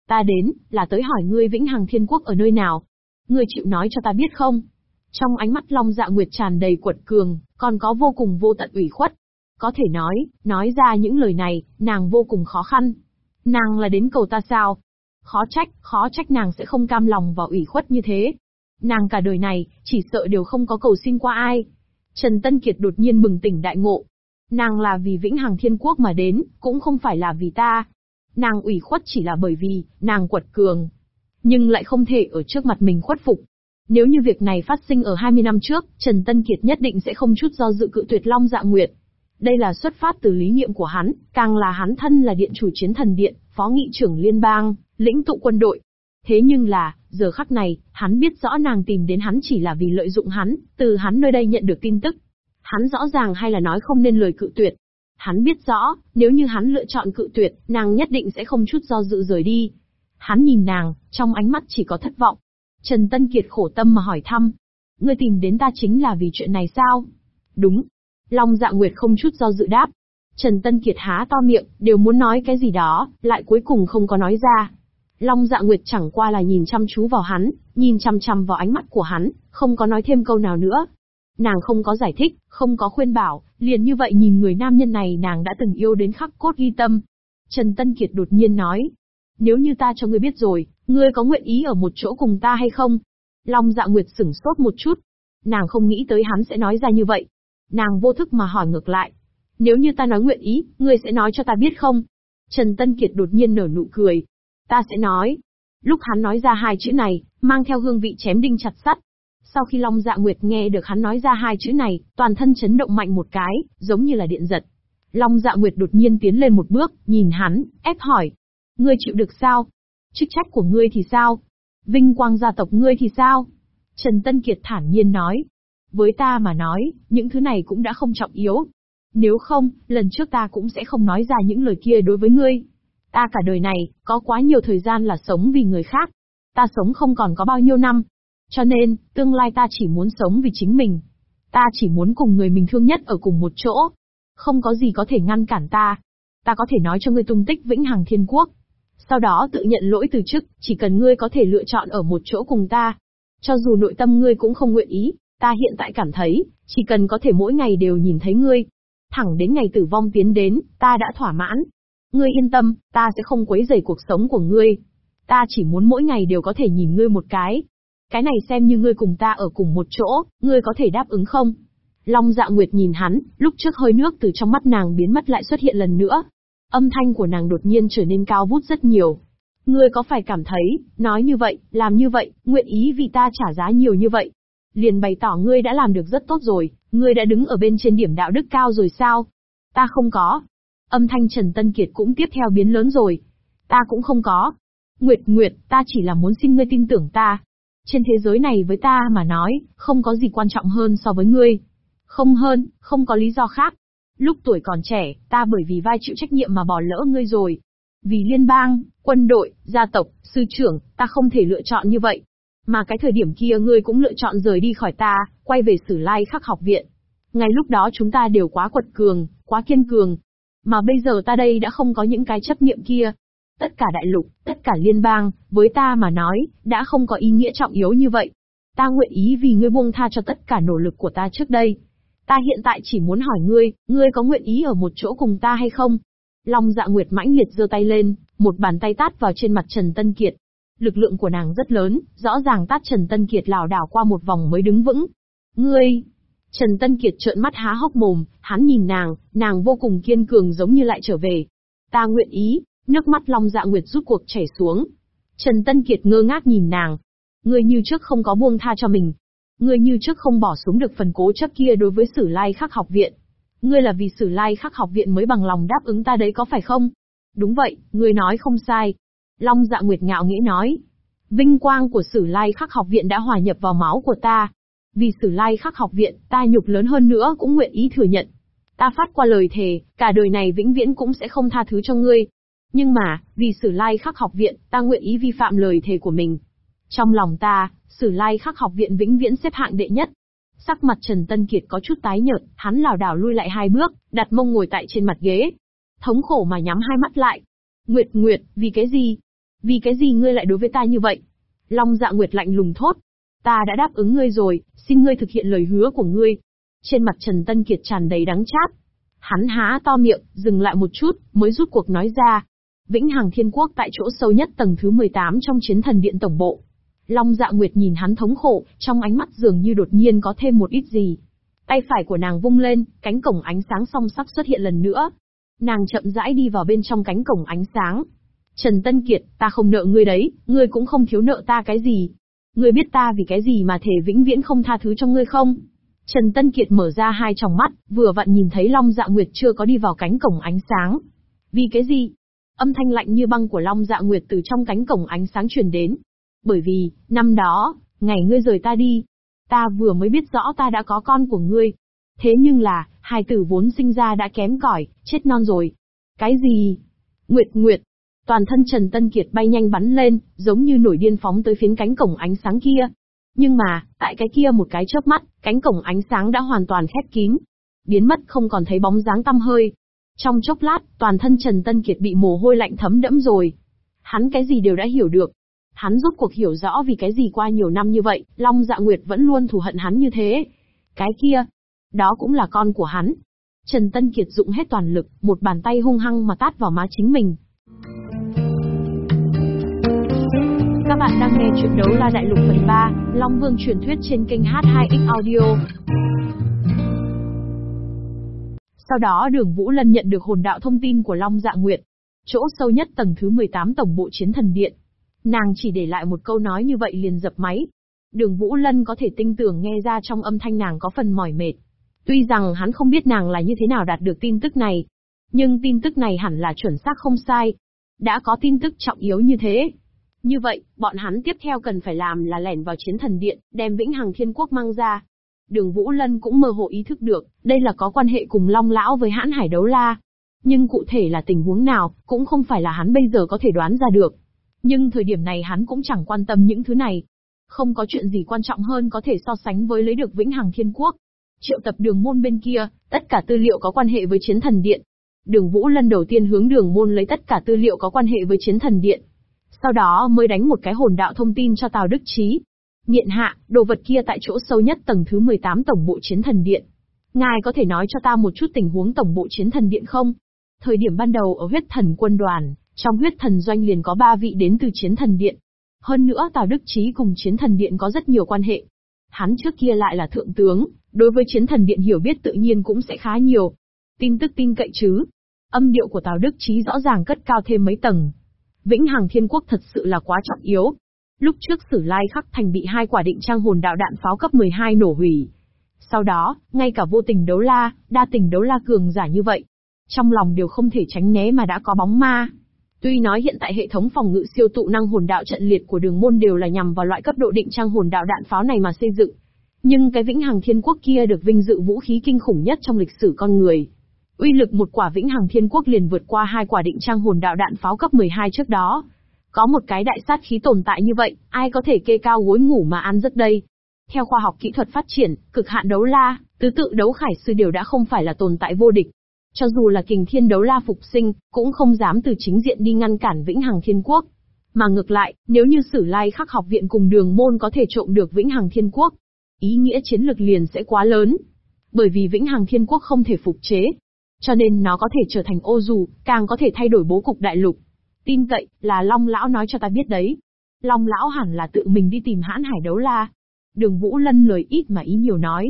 Ta đến, là tới hỏi ngươi Vĩnh Hằng Thiên Quốc ở nơi nào? Ngươi chịu nói cho ta biết không? Trong ánh mắt Long Dạ Nguyệt tràn đầy quật cường, còn có vô cùng vô tận ủy khuất. Có thể nói, nói ra những lời này, nàng vô cùng khó khăn. Nàng là đến cầu ta sao? Khó trách, khó trách nàng sẽ không cam lòng và ủy khuất như thế. Nàng cả đời này, chỉ sợ đều không có cầu xin qua ai. Trần Tân Kiệt đột nhiên bừng tỉnh đại ngộ. Nàng là vì Vĩnh Hằng Thiên Quốc mà đến, cũng không phải là vì ta. Nàng ủy khuất chỉ là bởi vì, nàng quật cường. Nhưng lại không thể ở trước mặt mình khuất phục. Nếu như việc này phát sinh ở 20 năm trước, Trần Tân Kiệt nhất định sẽ không chút do dự cự tuyệt Long Dạ Nguyệt. Đây là xuất phát từ lý niệm của hắn, càng là hắn thân là điện chủ chiến thần điện, phó nghị trưởng liên bang, lĩnh tụ quân đội. Thế nhưng là, giờ khắc này, hắn biết rõ nàng tìm đến hắn chỉ là vì lợi dụng hắn, từ hắn nơi đây nhận được tin tức. Hắn rõ ràng hay là nói không nên lời cự tuyệt. Hắn biết rõ, nếu như hắn lựa chọn cự tuyệt, nàng nhất định sẽ không chút do dự rời đi. Hắn nhìn nàng, trong ánh mắt chỉ có thất vọng. Trần Tân Kiệt khổ tâm mà hỏi thăm. Ngươi tìm đến ta chính là vì chuyện này sao? Đúng, Long Dạ Nguyệt không chút do dự đáp. Trần Tân Kiệt há to miệng, đều muốn nói cái gì đó, lại cuối cùng không có nói ra. Long Dạ Nguyệt chẳng qua là nhìn chăm chú vào hắn, nhìn chăm chăm vào ánh mắt của hắn, không có nói thêm câu nào nữa. Nàng không có giải thích, không có khuyên bảo, liền như vậy nhìn người nam nhân này nàng đã từng yêu đến khắc cốt ghi tâm. Trần Tân Kiệt đột nhiên nói, nếu như ta cho ngươi biết rồi, ngươi có nguyện ý ở một chỗ cùng ta hay không? Long Dạ Nguyệt sửng sốt một chút. Nàng không nghĩ tới hắn sẽ nói ra như vậy, Nàng vô thức mà hỏi ngược lại. Nếu như ta nói nguyện ý, ngươi sẽ nói cho ta biết không? Trần Tân Kiệt đột nhiên nở nụ cười. Ta sẽ nói. Lúc hắn nói ra hai chữ này, mang theo hương vị chém đinh chặt sắt. Sau khi Long Dạ Nguyệt nghe được hắn nói ra hai chữ này, toàn thân chấn động mạnh một cái, giống như là điện giật. Long Dạ Nguyệt đột nhiên tiến lên một bước, nhìn hắn, ép hỏi. Ngươi chịu được sao? Chức trách của ngươi thì sao? Vinh quang gia tộc ngươi thì sao? Trần Tân Kiệt thản nhiên nói. Với ta mà nói, những thứ này cũng đã không trọng yếu. Nếu không, lần trước ta cũng sẽ không nói ra những lời kia đối với ngươi. Ta cả đời này, có quá nhiều thời gian là sống vì người khác. Ta sống không còn có bao nhiêu năm. Cho nên, tương lai ta chỉ muốn sống vì chính mình. Ta chỉ muốn cùng người mình thương nhất ở cùng một chỗ. Không có gì có thể ngăn cản ta. Ta có thể nói cho ngươi tung tích vĩnh hằng thiên quốc. Sau đó tự nhận lỗi từ chức, chỉ cần ngươi có thể lựa chọn ở một chỗ cùng ta. Cho dù nội tâm ngươi cũng không nguyện ý, Ta hiện tại cảm thấy, chỉ cần có thể mỗi ngày đều nhìn thấy ngươi, thẳng đến ngày tử vong tiến đến, ta đã thỏa mãn. Ngươi yên tâm, ta sẽ không quấy rầy cuộc sống của ngươi. Ta chỉ muốn mỗi ngày đều có thể nhìn ngươi một cái. Cái này xem như ngươi cùng ta ở cùng một chỗ, ngươi có thể đáp ứng không? Long dạ nguyệt nhìn hắn, lúc trước hơi nước từ trong mắt nàng biến mất lại xuất hiện lần nữa. Âm thanh của nàng đột nhiên trở nên cao vút rất nhiều. Ngươi có phải cảm thấy, nói như vậy, làm như vậy, nguyện ý vì ta trả giá nhiều như vậy, liền bày tỏ ngươi đã làm được rất tốt rồi, ngươi đã đứng ở bên trên điểm đạo đức cao rồi sao? Ta không có. Âm thanh Trần Tân Kiệt cũng tiếp theo biến lớn rồi. Ta cũng không có. Nguyệt Nguyệt, ta chỉ là muốn xin ngươi tin tưởng ta. Trên thế giới này với ta mà nói, không có gì quan trọng hơn so với ngươi. Không hơn, không có lý do khác. Lúc tuổi còn trẻ, ta bởi vì vai chịu trách nhiệm mà bỏ lỡ ngươi rồi. Vì liên bang, quân đội, gia tộc, sư trưởng, ta không thể lựa chọn như vậy. Mà cái thời điểm kia ngươi cũng lựa chọn rời đi khỏi ta, quay về sử lai khắc học viện. Ngay lúc đó chúng ta đều quá quật cường, quá kiên cường. Mà bây giờ ta đây đã không có những cái chấp niệm kia tất cả đại lục, tất cả liên bang, với ta mà nói, đã không có ý nghĩa trọng yếu như vậy. Ta nguyện ý vì ngươi buông tha cho tất cả nỗ lực của ta trước đây. Ta hiện tại chỉ muốn hỏi ngươi, ngươi có nguyện ý ở một chỗ cùng ta hay không? Long dạ nguyệt mãnh liệt giơ tay lên, một bàn tay tát vào trên mặt Trần Tân Kiệt. Lực lượng của nàng rất lớn, rõ ràng tát Trần Tân Kiệt lảo đảo qua một vòng mới đứng vững. Ngươi! Trần Tân Kiệt trợn mắt há hốc mồm, hắn nhìn nàng, nàng vô cùng kiên cường giống như lại trở về. Ta nguyện ý, nước mắt Long Dạ Nguyệt rút cuộc chảy xuống. Trần Tân Kiệt ngơ ngác nhìn nàng. Ngươi như trước không có buông tha cho mình. Ngươi như trước không bỏ xuống được phần cố chấp kia đối với Sử Lai Khắc học viện. Ngươi là vì Sử Lai Khắc học viện mới bằng lòng đáp ứng ta đấy có phải không? Đúng vậy, ngươi nói không sai. Long Dạ Nguyệt ngạo nghĩ nói. Vinh quang của Sử Lai Khắc học viện đã hòa nhập vào máu của ta. Vì Sử Lai Khắc học viện, ta nhục lớn hơn nữa cũng nguyện ý thừa nhận. Ta phát qua lời thề, cả đời này vĩnh viễn cũng sẽ không tha thứ cho ngươi. Nhưng mà, vì Sử Lai Khắc học viện, ta nguyện ý vi phạm lời thề của mình. Trong lòng ta, Sử Lai Khắc học viện vĩnh viễn xếp hạng đệ nhất. Sắc mặt Trần Tân Kiệt có chút tái nhợt, hắn lảo đảo lui lại hai bước, đặt mông ngồi tại trên mặt ghế. Thống khổ mà nhắm hai mắt lại. Nguyệt Nguyệt, vì cái gì? Vì cái gì ngươi lại đối với ta như vậy? Long dạ Nguyệt lạnh lùng thốt. Ta đã đáp ứng ngươi rồi, xin ngươi thực hiện lời hứa của ngươi. Trên mặt Trần Tân Kiệt tràn đầy đắng chát. Hắn há to miệng, dừng lại một chút, mới rút cuộc nói ra. Vĩnh Hằng Thiên Quốc tại chỗ sâu nhất tầng thứ 18 trong chiến thần điện tổng bộ. Long dạ nguyệt nhìn hắn thống khổ, trong ánh mắt dường như đột nhiên có thêm một ít gì. Tay phải của nàng vung lên, cánh cổng ánh sáng song sắc xuất hiện lần nữa. Nàng chậm rãi đi vào bên trong cánh cổng ánh sáng. Trần Tân Kiệt, ta không nợ ngươi đấy, ngươi cũng không thiếu nợ ta cái gì. Ngươi biết ta vì cái gì mà thể vĩnh viễn không tha thứ cho ngươi không? Trần Tân Kiệt mở ra hai tròng mắt, vừa vặn nhìn thấy Long Dạ Nguyệt chưa có đi vào cánh cổng ánh sáng. Vì cái gì? Âm thanh lạnh như băng của Long Dạ Nguyệt từ trong cánh cổng ánh sáng truyền đến. Bởi vì, năm đó, ngày ngươi rời ta đi, ta vừa mới biết rõ ta đã có con của ngươi. Thế nhưng là, hai tử vốn sinh ra đã kém cỏi, chết non rồi. Cái gì? Nguyệt Nguyệt. Toàn thân Trần Tân Kiệt bay nhanh bắn lên, giống như nổi điên phóng tới phiến cánh cổng ánh sáng kia. Nhưng mà, tại cái kia một cái chớp mắt, cánh cổng ánh sáng đã hoàn toàn khép kín. Biến mất không còn thấy bóng dáng tăm hơi. Trong chốc lát, toàn thân Trần Tân Kiệt bị mồ hôi lạnh thấm đẫm rồi. Hắn cái gì đều đã hiểu được. Hắn rốt cuộc hiểu rõ vì cái gì qua nhiều năm như vậy, Long Dạ Nguyệt vẫn luôn thù hận hắn như thế. Cái kia, đó cũng là con của hắn. Trần Tân Kiệt dụng hết toàn lực, một bàn tay hung hăng mà tát vào má chính mình. Các bạn đang nghe chuyện đấu la đại lục phần 3, Long Vương truyền thuyết trên kênh H2X Audio. Sau đó đường Vũ Lân nhận được hồn đạo thông tin của Long Dạ Nguyệt. Chỗ sâu nhất tầng thứ 18 tổng bộ chiến thần điện. Nàng chỉ để lại một câu nói như vậy liền dập máy. Đường Vũ Lân có thể tinh tưởng nghe ra trong âm thanh nàng có phần mỏi mệt. Tuy rằng hắn không biết nàng là như thế nào đạt được tin tức này. Nhưng tin tức này hẳn là chuẩn xác không sai. Đã có tin tức trọng yếu như thế. Như vậy, bọn hắn tiếp theo cần phải làm là lẻn vào chiến thần điện, đem Vĩnh Hằng Thiên Quốc mang ra. Đường Vũ Lân cũng mơ hồ ý thức được, đây là có quan hệ cùng Long Lão với hãn hải đấu la. Nhưng cụ thể là tình huống nào, cũng không phải là hắn bây giờ có thể đoán ra được. Nhưng thời điểm này hắn cũng chẳng quan tâm những thứ này. Không có chuyện gì quan trọng hơn có thể so sánh với lấy được Vĩnh Hằng Thiên Quốc. Triệu tập đường môn bên kia, tất cả tư liệu có quan hệ với chiến thần điện. Đường Vũ Lân đầu tiên hướng đường môn lấy tất cả tư liệu có quan hệ với chiến thần điện. Sau đó mới đánh một cái hồn đạo thông tin cho Tào Đức Trí. Miện hạ, đồ vật kia tại chỗ sâu nhất tầng thứ 18 tổng bộ chiến thần điện. Ngài có thể nói cho ta một chút tình huống tổng bộ chiến thần điện không? Thời điểm ban đầu ở huyết thần quân đoàn, trong huyết thần doanh liền có ba vị đến từ chiến thần điện. Hơn nữa Tào Đức Trí cùng chiến thần điện có rất nhiều quan hệ. Hắn trước kia lại là thượng tướng, đối với chiến thần điện hiểu biết tự nhiên cũng sẽ khá nhiều. Tin tức tin cậy chứ. Âm điệu của Tào Đức Trí rõ ràng cất cao thêm mấy tầng. Vĩnh Hằng Thiên Quốc thật sự là quá trọng yếu. Lúc trước Sử Lai Khắc Thành bị hai quả định trang hồn đạo đạn pháo cấp 12 nổ hủy. Sau đó, ngay cả vô tình đấu la, đa tình đấu la cường giả như vậy, trong lòng đều không thể tránh né mà đã có bóng ma. Tuy nói hiện tại hệ thống phòng ngự siêu tụ năng hồn đạo trận liệt của đường môn đều là nhằm vào loại cấp độ định trang hồn đạo đạn pháo này mà xây dựng. Nhưng cái vĩnh hằng thiên quốc kia được vinh dự vũ khí kinh khủng nhất trong lịch sử con người. Uy lực một quả vĩnh hằng thiên quốc liền vượt qua hai quả định trang hồn đạo đạn pháo cấp 12 trước đó. Có một cái đại sát khí tồn tại như vậy, ai có thể kê cao gối ngủ mà ăn giấc đây? Theo khoa học kỹ thuật phát triển, cực hạn đấu la, tứ tự đấu khải sư đều đã không phải là tồn tại vô địch. Cho dù là kình thiên đấu la phục sinh, cũng không dám từ chính diện đi ngăn cản Vĩnh Hằng Thiên Quốc. Mà ngược lại, nếu như Sử Lai Khắc học viện cùng đường môn có thể trộm được Vĩnh Hằng Thiên Quốc, ý nghĩa chiến lược liền sẽ quá lớn. Bởi vì Vĩnh Hằng Thiên Quốc không thể phục chế, cho nên nó có thể trở thành ô dù, càng có thể thay đổi bố cục đại lục. Tin cậy, là Long Lão nói cho ta biết đấy. Long Lão hẳn là tự mình đi tìm hãn hải đấu la. Đường Vũ Lân lời ít mà ý nhiều nói.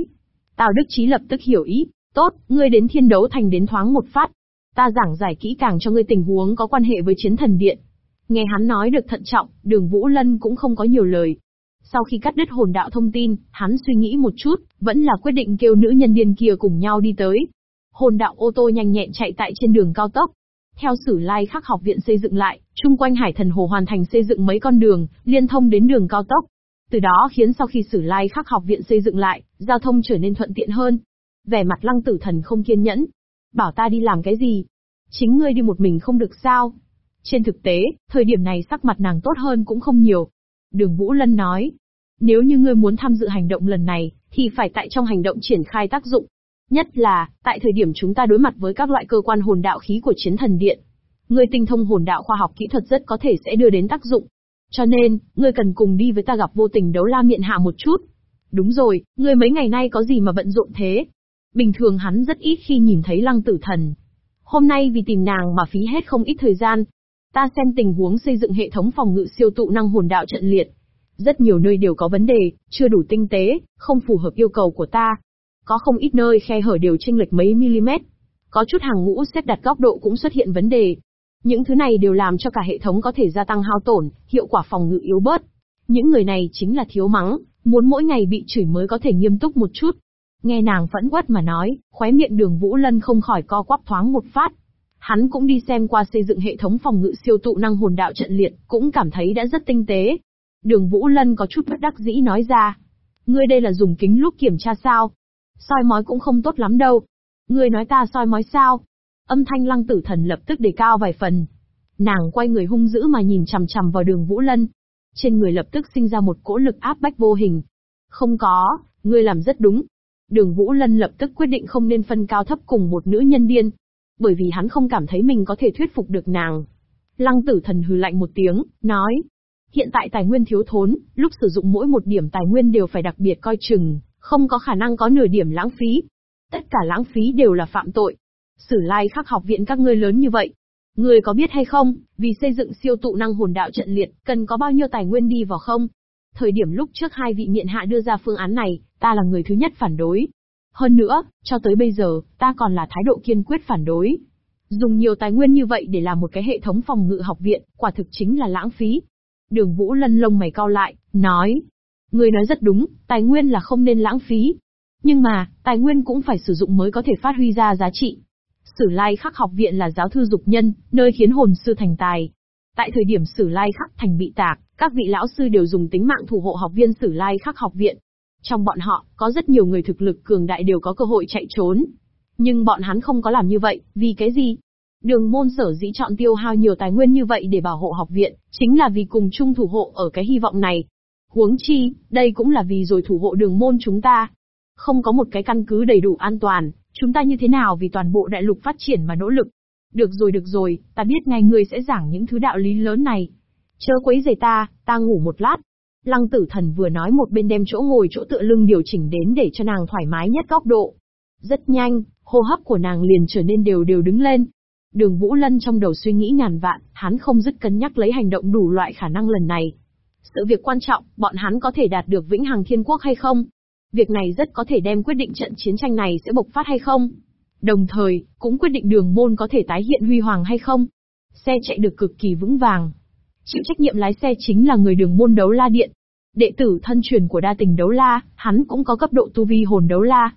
Tào Đức Chí lập tức hiểu ý, tốt, ngươi đến thiên đấu thành đến thoáng một phát. Ta giảng giải kỹ càng cho ngươi tình huống có quan hệ với chiến thần điện. Nghe hắn nói được thận trọng, đường Vũ Lân cũng không có nhiều lời. Sau khi cắt đứt hồn đạo thông tin, hắn suy nghĩ một chút, vẫn là quyết định kêu nữ nhân điên kia cùng nhau đi tới. Hồn đạo ô tô nhanh nhẹn chạy tại trên đường cao tốc. Theo sử lai khắc học viện xây dựng lại, chung quanh hải thần hồ hoàn thành xây dựng mấy con đường, liên thông đến đường cao tốc. Từ đó khiến sau khi sử lai khắc học viện xây dựng lại, giao thông trở nên thuận tiện hơn. Vẻ mặt lăng tử thần không kiên nhẫn. Bảo ta đi làm cái gì? Chính ngươi đi một mình không được sao? Trên thực tế, thời điểm này sắc mặt nàng tốt hơn cũng không nhiều. Đường Vũ Lân nói, nếu như ngươi muốn tham dự hành động lần này, thì phải tại trong hành động triển khai tác dụng. Nhất là, tại thời điểm chúng ta đối mặt với các loại cơ quan hồn đạo khí của chiến thần điện. Ngươi tinh thông hồn đạo khoa học kỹ thuật rất có thể sẽ đưa đến tác dụng. Cho nên, ngươi cần cùng đi với ta gặp vô tình đấu la miệng hạ một chút. Đúng rồi, ngươi mấy ngày nay có gì mà bận rộn thế? Bình thường hắn rất ít khi nhìn thấy lăng tử thần. Hôm nay vì tìm nàng mà phí hết không ít thời gian, Ta xem tình huống xây dựng hệ thống phòng ngự siêu tụ năng hồn đạo trận liệt. Rất nhiều nơi đều có vấn đề, chưa đủ tinh tế, không phù hợp yêu cầu của ta. Có không ít nơi khe hở đều chênh lệch mấy mm. Có chút hàng ngũ xếp đặt góc độ cũng xuất hiện vấn đề. Những thứ này đều làm cho cả hệ thống có thể gia tăng hao tổn, hiệu quả phòng ngự yếu bớt. Những người này chính là thiếu mắng, muốn mỗi ngày bị chửi mới có thể nghiêm túc một chút. Nghe nàng phẫn quất mà nói, khóe miệng đường Vũ Lân không khỏi co quắp thoáng một phát. Hắn cũng đi xem qua xây dựng hệ thống phòng ngự siêu tụ năng hồn đạo trận liệt, cũng cảm thấy đã rất tinh tế. Đường Vũ Lân có chút bất đắc dĩ nói ra. Ngươi đây là dùng kính lúc kiểm tra sao? Soi mói cũng không tốt lắm đâu. Ngươi nói ta soi mói sao? Âm thanh lăng tử thần lập tức đề cao vài phần. Nàng quay người hung dữ mà nhìn chằm chằm vào đường Vũ Lân. Trên người lập tức sinh ra một cỗ lực áp bách vô hình. Không có, ngươi làm rất đúng. Đường Vũ Lân lập tức quyết định không nên phân cao thấp cùng một nữ nhân điên, bởi vì hắn không cảm thấy mình có thể thuyết phục được nàng. Lăng tử thần hừ lạnh một tiếng, nói. Hiện tại tài nguyên thiếu thốn, lúc sử dụng mỗi một điểm tài nguyên đều phải đặc biệt coi chừng, không có khả năng có nửa điểm lãng phí. Tất cả lãng phí đều là phạm tội. Sử lai khắc học viện các ngươi lớn như vậy. Ngươi có biết hay không, vì xây dựng siêu tụ năng hồn đạo trận liệt, cần có bao nhiêu tài nguyên đi vào không? Thời điểm lúc trước hai vị miện hạ đưa ra phương án này, ta là người thứ nhất phản đối, hơn nữa, cho tới bây giờ, ta còn là thái độ kiên quyết phản đối. Dùng nhiều tài nguyên như vậy để làm một cái hệ thống phòng ngự học viện, quả thực chính là lãng phí. Đường Vũ lân lông mày cao lại, nói. Người nói rất đúng, tài nguyên là không nên lãng phí. Nhưng mà, tài nguyên cũng phải sử dụng mới có thể phát huy ra giá trị. Sử Lai Khắc học viện là giáo thư dục nhân, nơi khiến hồn sư thành tài. Tại thời điểm Sử Lai Khắc thành bị tạc, các vị lão sư đều dùng tính mạng thủ hộ học viên Sử Lai Khắc học viện, trong bọn họ, có rất nhiều người thực lực cường đại đều có cơ hội chạy trốn. Nhưng bọn hắn không có làm như vậy, vì cái gì? Đường môn sở dĩ chọn tiêu hao nhiều tài nguyên như vậy để bảo hộ học viện, chính là vì cùng chung thủ hộ ở cái hy vọng này. Huống chi, đây cũng là vì rồi thủ hộ đường môn chúng ta. Không có một cái căn cứ đầy đủ an toàn, chúng ta như thế nào vì toàn bộ đại lục phát triển mà nỗ lực. Được rồi được rồi, ta biết ngay ngươi sẽ giảng những thứ đạo lý lớn này. Chớ quấy rầy ta, ta ngủ một lát, Lăng tử thần vừa nói một bên đem chỗ ngồi chỗ tựa lưng điều chỉnh đến để cho nàng thoải mái nhất góc độ. Rất nhanh, hô hấp của nàng liền trở nên đều đều đứng lên. Đường Vũ Lân trong đầu suy nghĩ ngàn vạn, hắn không dứt cân nhắc lấy hành động đủ loại khả năng lần này. Sự việc quan trọng, bọn hắn có thể đạt được vĩnh hằng thiên quốc hay không? Việc này rất có thể đem quyết định trận chiến tranh này sẽ bộc phát hay không? Đồng thời, cũng quyết định đường môn có thể tái hiện huy hoàng hay không? Xe chạy được cực kỳ vững vàng, Chịu trách nhiệm lái xe chính là người đường môn đấu la điện. Đệ tử thân truyền của đa tình đấu la, hắn cũng có cấp độ tu vi hồn đấu la.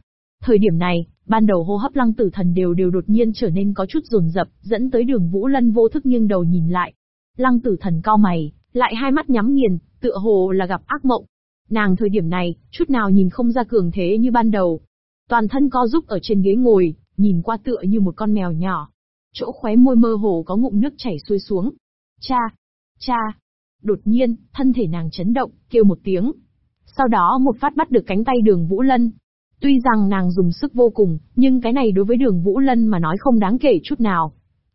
Thời điểm này, ban đầu hô hấp lăng tử thần đều đều đột nhiên trở nên có chút rồn rập, dẫn tới đường Vũ Lân vô thức nghiêng đầu nhìn lại. Lăng tử thần cao mày, lại hai mắt nhắm nghiền, tựa hồ là gặp ác mộng. Nàng thời điểm này, chút nào nhìn không ra cường thế như ban đầu. Toàn thân co giúp ở trên ghế ngồi, nhìn qua tựa như một con mèo nhỏ. Chỗ khóe môi mơ hồ có ngụm nước chảy xuôi xuống. Cha, Cha! Đột nhiên, thân thể nàng chấn động, kêu một tiếng. Sau đó một phát bắt được cánh tay đường Vũ Lân. Tuy rằng nàng dùng sức vô cùng, nhưng cái này đối với đường Vũ Lân mà nói không đáng kể chút nào.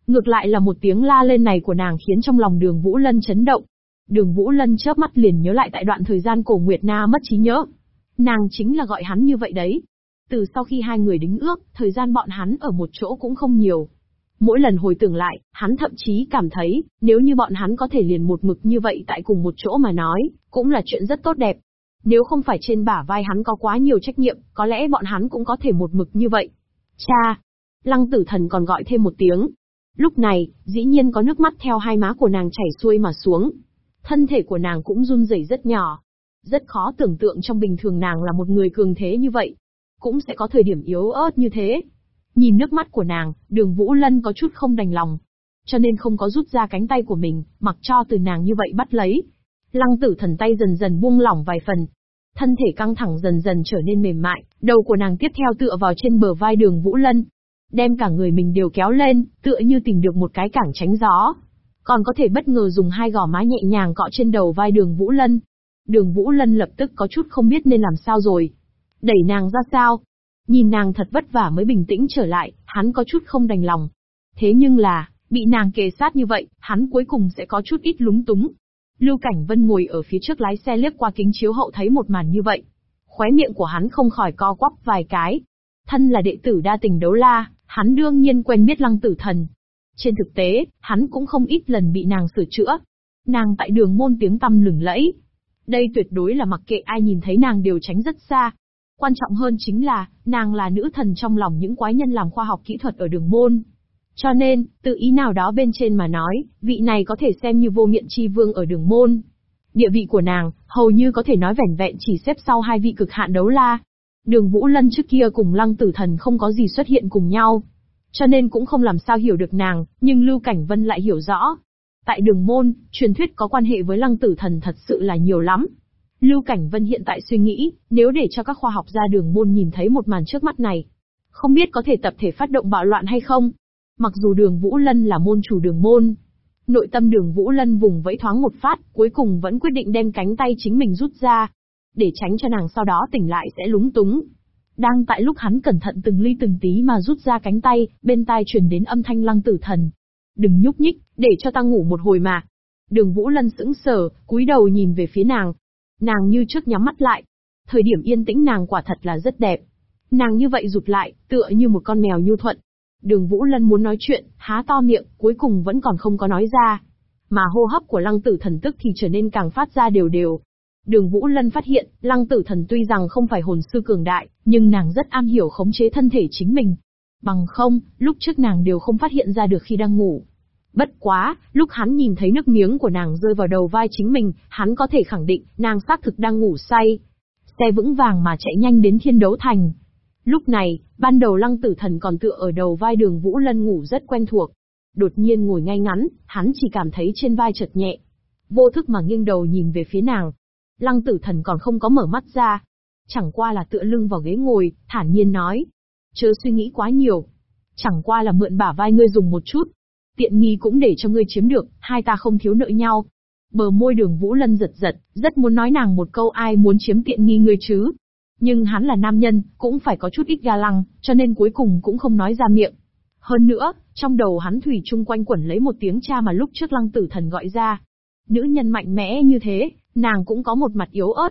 Ngược lại là một tiếng la lên này của nàng khiến trong lòng đường Vũ Lân chấn động. Đường Vũ Lân chớp mắt liền nhớ lại tại đoạn thời gian cổ Nguyệt Na mất trí nhớ. Nàng chính là gọi hắn như vậy đấy. Từ sau khi hai người đính ước, thời gian bọn hắn ở một chỗ cũng không nhiều. Mỗi lần hồi tưởng lại, hắn thậm chí cảm thấy, nếu như bọn hắn có thể liền một mực như vậy tại cùng một chỗ mà nói, cũng là chuyện rất tốt đẹp. Nếu không phải trên bả vai hắn có quá nhiều trách nhiệm, có lẽ bọn hắn cũng có thể một mực như vậy. Cha! Lăng tử thần còn gọi thêm một tiếng. Lúc này, dĩ nhiên có nước mắt theo hai má của nàng chảy xuôi mà xuống. Thân thể của nàng cũng run rẩy rất nhỏ. Rất khó tưởng tượng trong bình thường nàng là một người cường thế như vậy. Cũng sẽ có thời điểm yếu ớt như thế. Nhìn nước mắt của nàng, đường Vũ Lân có chút không đành lòng. Cho nên không có rút ra cánh tay của mình, mặc cho từ nàng như vậy bắt lấy. Lăng tử thần tay dần dần buông lỏng vài phần. Thân thể căng thẳng dần dần trở nên mềm mại, đầu của nàng tiếp theo tựa vào trên bờ vai đường Vũ Lân. Đem cả người mình đều kéo lên, tựa như tìm được một cái cảng tránh gió. Còn có thể bất ngờ dùng hai gò má nhẹ nhàng cọ trên đầu vai đường Vũ Lân. Đường Vũ Lân lập tức có chút không biết nên làm sao rồi. Đẩy nàng ra sao, Nhìn nàng thật vất vả mới bình tĩnh trở lại, hắn có chút không đành lòng. Thế nhưng là, bị nàng kề sát như vậy, hắn cuối cùng sẽ có chút ít lúng túng. Lưu Cảnh Vân ngồi ở phía trước lái xe liếc qua kính chiếu hậu thấy một màn như vậy. Khóe miệng của hắn không khỏi co quắp vài cái. Thân là đệ tử đa tình đấu la, hắn đương nhiên quen biết lăng tử thần. Trên thực tế, hắn cũng không ít lần bị nàng sửa chữa. Nàng tại đường môn tiếng tăm lừng lẫy. Đây tuyệt đối là mặc kệ ai nhìn thấy nàng đều tránh rất xa, Quan trọng hơn chính là, nàng là nữ thần trong lòng những quái nhân làm khoa học kỹ thuật ở đường môn. Cho nên, tự ý nào đó bên trên mà nói, vị này có thể xem như vô miệng chi vương ở đường môn. Địa vị của nàng, hầu như có thể nói vẻn vẹn chỉ xếp sau hai vị cực hạn đấu la. Đường Vũ Lân trước kia cùng lăng tử thần không có gì xuất hiện cùng nhau. Cho nên cũng không làm sao hiểu được nàng, nhưng Lưu Cảnh Vân lại hiểu rõ. Tại đường môn, truyền thuyết có quan hệ với lăng tử thần thật sự là nhiều lắm. Lưu Cảnh Vân hiện tại suy nghĩ, nếu để cho các khoa học gia đường môn nhìn thấy một màn trước mắt này, không biết có thể tập thể phát động bạo loạn hay không? Mặc dù đường Vũ Lân là môn chủ đường môn, nội tâm đường Vũ Lân vùng vẫy thoáng một phát, cuối cùng vẫn quyết định đem cánh tay chính mình rút ra, để tránh cho nàng sau đó tỉnh lại sẽ lúng túng. Đang tại lúc hắn cẩn thận từng ly từng tí mà rút ra cánh tay, bên tai truyền đến âm thanh lăng tử thần. Đừng nhúc nhích, để cho ta ngủ một hồi mà. Đường Vũ Lân sững sờ, cúi đầu nhìn về phía nàng, Nàng như trước nhắm mắt lại. Thời điểm yên tĩnh nàng quả thật là rất đẹp. Nàng như vậy rụt lại, tựa như một con mèo nhu thuận. Đường Vũ Lân muốn nói chuyện, há to miệng, cuối cùng vẫn còn không có nói ra. Mà hô hấp của lăng tử thần tức thì trở nên càng phát ra đều đều. Đường Vũ Lân phát hiện, lăng tử thần tuy rằng không phải hồn sư cường đại, nhưng nàng rất am hiểu khống chế thân thể chính mình. Bằng không, lúc trước nàng đều không phát hiện ra được khi đang ngủ. Bất quá, lúc hắn nhìn thấy nước miếng của nàng rơi vào đầu vai chính mình, hắn có thể khẳng định, nàng xác thực đang ngủ say. Xe vững vàng mà chạy nhanh đến thiên đấu thành. Lúc này, ban đầu lăng tử thần còn tựa ở đầu vai đường Vũ Lân ngủ rất quen thuộc. Đột nhiên ngồi ngay ngắn, hắn chỉ cảm thấy trên vai chợt nhẹ. Vô thức mà nghiêng đầu nhìn về phía nàng. Lăng tử thần còn không có mở mắt ra. Chẳng qua là tựa lưng vào ghế ngồi, thản nhiên nói. Chớ suy nghĩ quá nhiều. Chẳng qua là mượn bả vai ngươi dùng một chút, Tiện nghi cũng để cho ngươi chiếm được, hai ta không thiếu nợ nhau. Bờ môi đường Vũ Lân giật giật, rất muốn nói nàng một câu ai muốn chiếm tiện nghi ngươi chứ. Nhưng hắn là nam nhân, cũng phải có chút ít ga lăng, cho nên cuối cùng cũng không nói ra miệng. Hơn nữa, trong đầu hắn thủy chung quanh quẩn lấy một tiếng cha mà lúc trước lăng tử thần gọi ra. Nữ nhân mạnh mẽ như thế, nàng cũng có một mặt yếu ớt.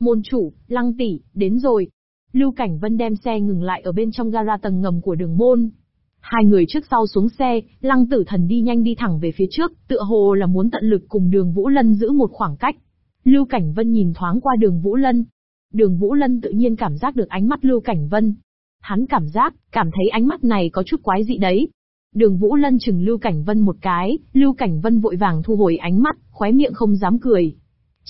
Môn chủ, lăng tỷ, đến rồi. Lưu Cảnh Vân đem xe ngừng lại ở bên trong gara tầng ngầm của đường môn. Hai người trước sau xuống xe, lăng tử thần đi nhanh đi thẳng về phía trước, tựa hồ là muốn tận lực cùng đường Vũ Lân giữ một khoảng cách. Lưu Cảnh Vân nhìn thoáng qua đường Vũ Lân. Đường Vũ Lân tự nhiên cảm giác được ánh mắt Lưu Cảnh Vân. Hắn cảm giác, cảm thấy ánh mắt này có chút quái dị đấy. Đường Vũ Lân chừng Lưu Cảnh Vân một cái, Lưu Cảnh Vân vội vàng thu hồi ánh mắt, khóe miệng không dám cười.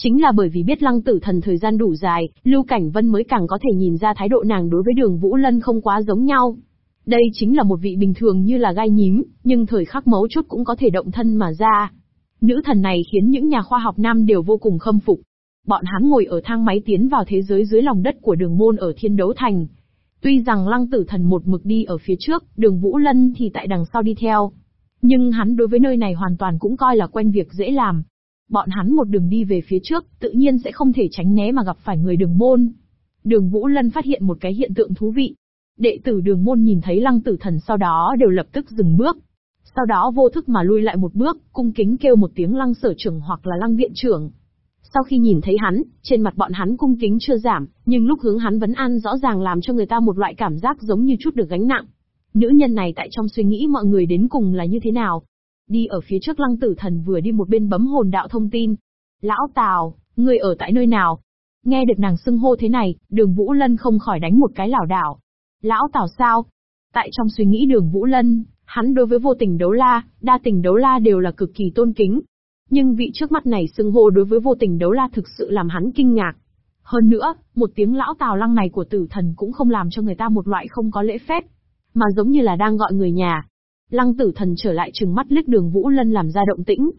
Chính là bởi vì biết lăng tử thần thời gian đủ dài, Lưu Cảnh Vân mới càng có thể nhìn ra thái độ nàng đối với đường Vũ Lân không quá giống nhau. Đây chính là một vị bình thường như là gai nhím, nhưng thời khắc mấu chốt cũng có thể động thân mà ra. Nữ thần này khiến những nhà khoa học nam đều vô cùng khâm phục. Bọn hắn ngồi ở thang máy tiến vào thế giới dưới lòng đất của đường môn ở thiên đấu thành. Tuy rằng lăng tử thần một mực đi ở phía trước, đường Vũ Lân thì tại đằng sau đi theo. Nhưng hắn đối với nơi này hoàn toàn cũng coi là quen việc dễ làm. Bọn hắn một đường đi về phía trước, tự nhiên sẽ không thể tránh né mà gặp phải người đường môn. Đường Vũ Lân phát hiện một cái hiện tượng thú vị. Đệ tử đường môn nhìn thấy lăng tử thần sau đó đều lập tức dừng bước. Sau đó vô thức mà lui lại một bước, cung kính kêu một tiếng lăng sở trưởng hoặc là lăng viện trưởng. Sau khi nhìn thấy hắn, trên mặt bọn hắn cung kính chưa giảm, nhưng lúc hướng hắn vấn an rõ ràng làm cho người ta một loại cảm giác giống như chút được gánh nặng. Nữ nhân này tại trong suy nghĩ mọi người đến cùng là như thế nào? Đi ở phía trước lăng tử thần vừa đi một bên bấm hồn đạo thông tin. Lão Tào, người ở tại nơi nào? Nghe được nàng xưng hô thế này, đường Vũ Lân không khỏi đánh một cái lảo đảo. Lão Tào sao? Tại trong suy nghĩ đường Vũ Lân, hắn đối với vô tình đấu la, đa tình đấu la đều là cực kỳ tôn kính. Nhưng vị trước mắt này xưng hô đối với vô tình đấu la thực sự làm hắn kinh ngạc. Hơn nữa, một tiếng lão tào lăng này của tử thần cũng không làm cho người ta một loại không có lễ phép, mà giống như là đang gọi người nhà. Lăng tử thần trở lại trừng mắt liếc đường Vũ Lân làm ra động tĩnh.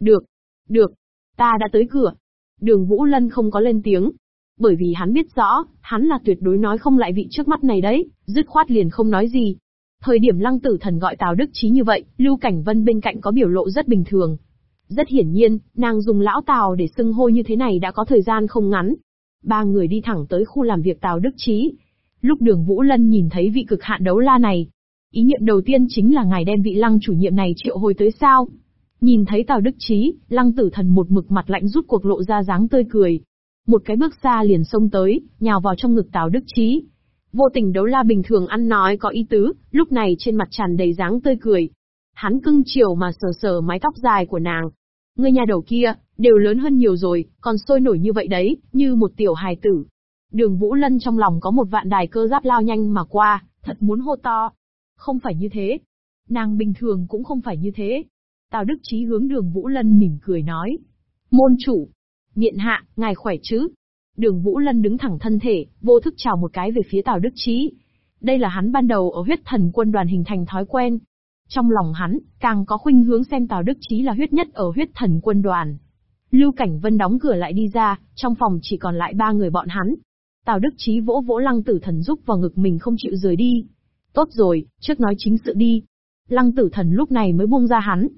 Được, được, ta đã tới cửa. Đường Vũ Lân không có lên tiếng. Bởi vì hắn biết rõ, hắn là tuyệt đối nói không lại vị trước mắt này đấy, dứt khoát liền không nói gì. Thời điểm lăng tử thần gọi Tào Đức Chí như vậy, Lưu Cảnh Vân bên cạnh có biểu lộ rất bình thường. Rất hiển nhiên, nàng dùng lão Tào để xưng hô như thế này đã có thời gian không ngắn. Ba người đi thẳng tới khu làm việc Tào Đức Chí. Lúc đường Vũ Lân nhìn thấy vị cực hạn đấu la này, ý niệm đầu tiên chính là ngài đem vị lăng chủ nhiệm này triệu hồi tới sao. Nhìn thấy Tào Đức trí, lăng tử thần một mực mặt lạnh rút cuộc lộ ra dáng tươi cười. Một cái bước xa liền xông tới, nhào vào trong ngực Tào Đức trí. Vô tình đấu la bình thường ăn nói có ý tứ, lúc này trên mặt tràn đầy dáng tươi cười. Hắn cưng chiều mà sờ sờ mái tóc dài của nàng. Người nhà đầu kia, đều lớn hơn nhiều rồi, còn sôi nổi như vậy đấy, như một tiểu hài tử. Đường Vũ Lân trong lòng có một vạn đài cơ giáp lao nhanh mà qua, thật muốn hô to. Không phải như thế. Nàng bình thường cũng không phải như thế. Tào Đức Chí hướng đường Vũ Lân mỉm cười nói. Môn chủ. Miện hạ, ngài khỏe chứ? Đường Vũ Lân đứng thẳng thân thể, vô thức chào một cái về phía Tào Đức Chí. Đây là hắn ban đầu ở huyết thần quân đoàn hình thành thói quen. Trong lòng hắn, càng có khuynh hướng xem Tào Đức Chí là huyết nhất ở huyết thần quân đoàn. Lưu Cảnh Vân đóng cửa lại đi ra, trong phòng chỉ còn lại ba người bọn hắn. Tào Đức Chí vỗ vỗ lăng tử thần giúp vào ngực mình không chịu rời đi. Tốt rồi, trước nói chính sự đi. Lăng tử thần lúc này mới buông ra hắn.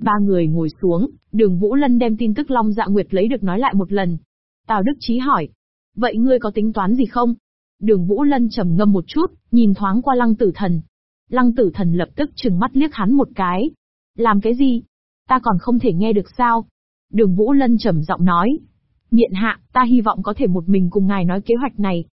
Ba người ngồi xuống, đường Vũ Lân đem tin tức Long Dạ Nguyệt lấy được nói lại một lần. Tào Đức Chí hỏi. Vậy ngươi có tính toán gì không? Đường Vũ Lân trầm ngâm một chút, nhìn thoáng qua lăng tử thần. Lăng tử thần lập tức trừng mắt liếc hắn một cái. Làm cái gì? Ta còn không thể nghe được sao? Đường Vũ Lân trầm giọng nói. Miện hạ, ta hy vọng có thể một mình cùng ngài nói kế hoạch này.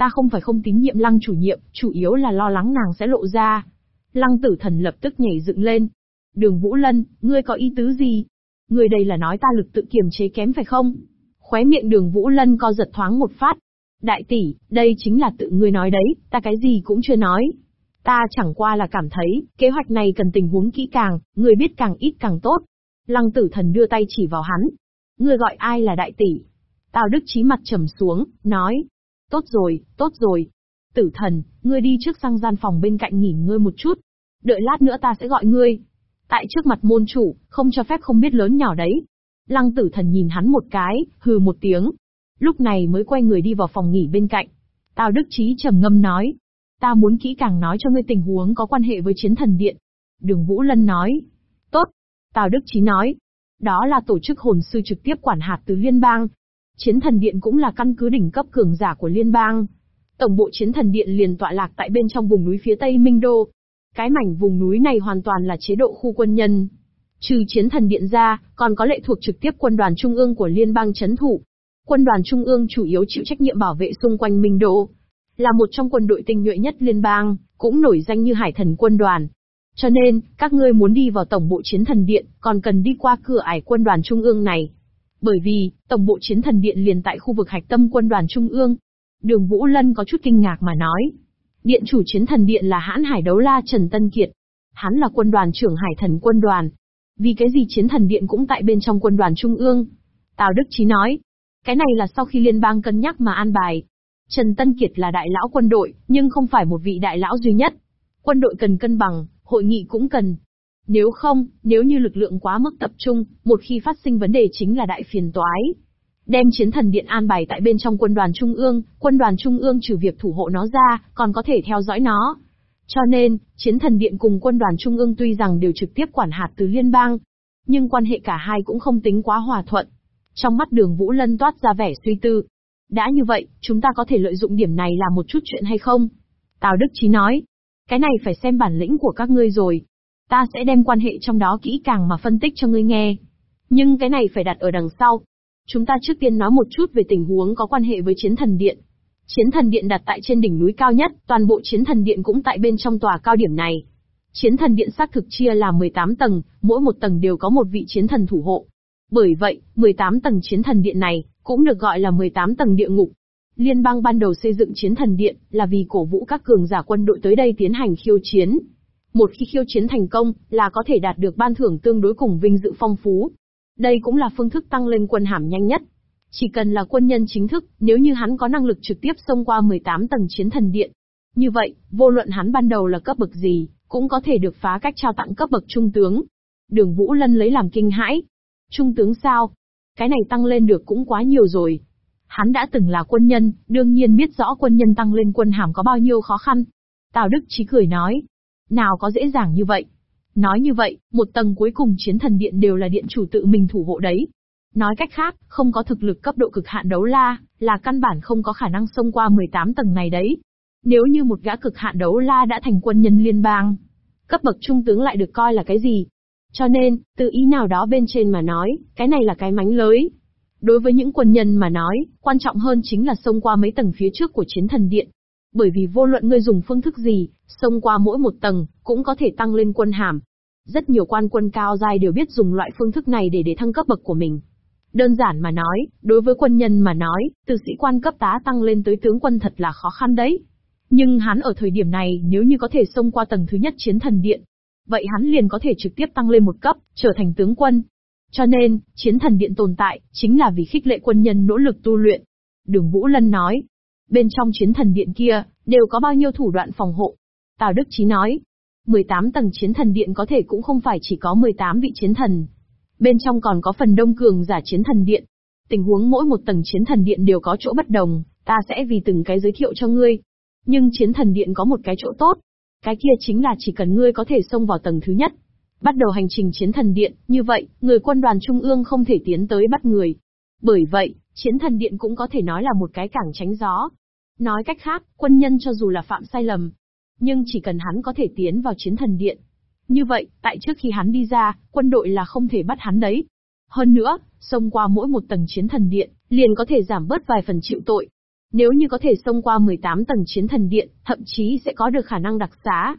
Ta không phải không tín nhiệm lăng chủ nhiệm, chủ yếu là lo lắng nàng sẽ lộ ra. Lăng tử thần lập tức nhảy dựng lên. Đường Vũ Lân, ngươi có ý tứ gì? Ngươi đây là nói ta lực tự kiềm chế kém phải không? Khóe miệng đường Vũ Lân co giật thoáng một phát. Đại tỷ, đây chính là tự ngươi nói đấy, ta cái gì cũng chưa nói. Ta chẳng qua là cảm thấy, kế hoạch này cần tình huống kỹ càng, người biết càng ít càng tốt. Lăng tử thần đưa tay chỉ vào hắn. Ngươi gọi ai là đại tỷ? Tào Đức Chí mặt trầm xuống, nói. Tốt rồi, tốt rồi. Tử thần, ngươi đi trước sang gian phòng bên cạnh nghỉ ngơi một chút. Đợi lát nữa ta sẽ gọi ngươi. Tại trước mặt môn chủ, không cho phép không biết lớn nhỏ đấy. Lăng tử thần nhìn hắn một cái, hừ một tiếng. Lúc này mới quay người đi vào phòng nghỉ bên cạnh. Tào Đức trí trầm ngâm nói. Ta muốn kỹ càng nói cho ngươi tình huống có quan hệ với chiến thần điện. Đường Vũ Lân nói. Tốt. Tào Đức trí nói. Đó là tổ chức hồn sư trực tiếp quản hạt từ liên bang. Chiến thần điện cũng là căn cứ đỉnh cấp cường giả của liên bang. Tổng bộ chiến thần điện liền tọa lạc tại bên trong vùng núi phía tây Minh Đô. Cái mảnh vùng núi này hoàn toàn là chế độ khu quân nhân. Trừ chiến thần điện ra, còn có lệ thuộc trực tiếp quân đoàn trung ương của liên bang chấn thủ. Quân đoàn trung ương chủ yếu chịu trách nhiệm bảo vệ xung quanh Minh Đô. Là một trong quân đội tinh nhuệ nhất liên bang, cũng nổi danh như hải thần quân đoàn. Cho nên, các ngươi muốn đi vào tổng bộ chiến thần điện, còn cần đi qua cửa ải quân đoàn trung ương này. Bởi vì, tổng bộ chiến thần điện liền tại khu vực hạch tâm quân đoàn trung ương. Đường Vũ Lân có chút kinh ngạc mà nói. Điện chủ chiến thần điện là hãn hải đấu la Trần Tân Kiệt. Hắn là quân đoàn trưởng hải thần quân đoàn. Vì cái gì chiến thần điện cũng tại bên trong quân đoàn trung ương? Tào Đức Chí nói. Cái này là sau khi liên bang cân nhắc mà an bài. Trần Tân Kiệt là đại lão quân đội, nhưng không phải một vị đại lão duy nhất. Quân đội cần cân bằng, hội nghị cũng cần. Nếu không, nếu như lực lượng quá mức tập trung, một khi phát sinh vấn đề chính là đại phiền toái. Đem chiến thần điện an bài tại bên trong quân đoàn trung ương, quân đoàn trung ương trừ việc thủ hộ nó ra, còn có thể theo dõi nó. Cho nên, chiến thần điện cùng quân đoàn trung ương tuy rằng đều trực tiếp quản hạt từ liên bang, nhưng quan hệ cả hai cũng không tính quá hòa thuận. Trong mắt đường Vũ Lân toát ra vẻ suy tư. Đã như vậy, chúng ta có thể lợi dụng điểm này là một chút chuyện hay không? Tào Đức Chí nói. Cái này phải xem bản lĩnh của các ngươi rồi. Ta sẽ đem quan hệ trong đó kỹ càng mà phân tích cho ngươi nghe. Nhưng cái này phải đặt ở đằng sau. Chúng ta trước tiên nói một chút về tình huống có quan hệ với chiến thần điện. Chiến thần điện đặt tại trên đỉnh núi cao nhất, toàn bộ chiến thần điện cũng tại bên trong tòa cao điểm này. Chiến thần điện xác thực chia là 18 tầng, mỗi một tầng đều có một vị chiến thần thủ hộ. Bởi vậy, 18 tầng chiến thần điện này, cũng được gọi là 18 tầng địa ngục. Liên bang ban đầu xây dựng chiến thần điện, là vì cổ vũ các cường giả quân đội tới đây tiến hành khiêu chiến. Một khi khiêu chiến thành công, là có thể đạt được ban thưởng tương đối cùng vinh dự phong phú. Đây cũng là phương thức tăng lên quân hàm nhanh nhất. Chỉ cần là quân nhân chính thức, nếu như hắn có năng lực trực tiếp xông qua 18 tầng chiến thần điện. Như vậy, vô luận hắn ban đầu là cấp bậc gì, cũng có thể được phá cách trao tặng cấp bậc trung tướng. Đường Vũ Lân lấy làm kinh hãi. Trung tướng sao? Cái này tăng lên được cũng quá nhiều rồi. Hắn đã từng là quân nhân, đương nhiên biết rõ quân nhân tăng lên quân hàm có bao nhiêu khó khăn. Tào Đức Chí cười nói. Nào có dễ dàng như vậy. Nói như vậy, một tầng cuối cùng chiến thần điện đều là điện chủ tự mình thủ hộ đấy. Nói cách khác, không có thực lực cấp độ cực hạn đấu la, là căn bản không có khả năng xông qua 18 tầng này đấy. Nếu như một gã cực hạn đấu la đã thành quân nhân liên bang, cấp bậc trung tướng lại được coi là cái gì? Cho nên, từ ý nào đó bên trên mà nói, cái này là cái mánh lới. Đối với những quân nhân mà nói, quan trọng hơn chính là xông qua mấy tầng phía trước của chiến thần điện. Bởi vì vô luận ngươi dùng phương thức gì, xông qua mỗi một tầng, cũng có thể tăng lên quân hàm. Rất nhiều quan quân cao giai đều biết dùng loại phương thức này để để thăng cấp bậc của mình. Đơn giản mà nói, đối với quân nhân mà nói, từ sĩ quan cấp tá tăng lên tới tướng quân thật là khó khăn đấy. Nhưng hắn ở thời điểm này nếu như có thể xông qua tầng thứ nhất chiến thần điện, vậy hắn liền có thể trực tiếp tăng lên một cấp, trở thành tướng quân. Cho nên, chiến thần điện tồn tại, chính là vì khích lệ quân nhân nỗ lực tu luyện. Đường Vũ Lân nói, bên trong chiến thần điện kia, đều có bao nhiêu thủ đoạn phòng hộ. Tào Đức Chí nói, 18 tầng chiến thần điện có thể cũng không phải chỉ có 18 vị chiến thần. Bên trong còn có phần đông cường giả chiến thần điện. Tình huống mỗi một tầng chiến thần điện đều có chỗ bất đồng, ta sẽ vì từng cái giới thiệu cho ngươi. Nhưng chiến thần điện có một cái chỗ tốt. Cái kia chính là chỉ cần ngươi có thể xông vào tầng thứ nhất. Bắt đầu hành trình chiến thần điện, như vậy, người quân đoàn trung ương không thể tiến tới bắt người. Bởi vậy, chiến thần điện cũng có thể nói là một cái cảng tránh gió. Nói cách khác, quân nhân cho dù là phạm sai lầm, nhưng chỉ cần hắn có thể tiến vào chiến thần điện. Như vậy, tại trước khi hắn đi ra, quân đội là không thể bắt hắn đấy. Hơn nữa, xông qua mỗi một tầng chiến thần điện, liền có thể giảm bớt vài phần chịu tội. Nếu như có thể xông qua 18 tầng chiến thần điện, thậm chí sẽ có được khả năng đặc xá.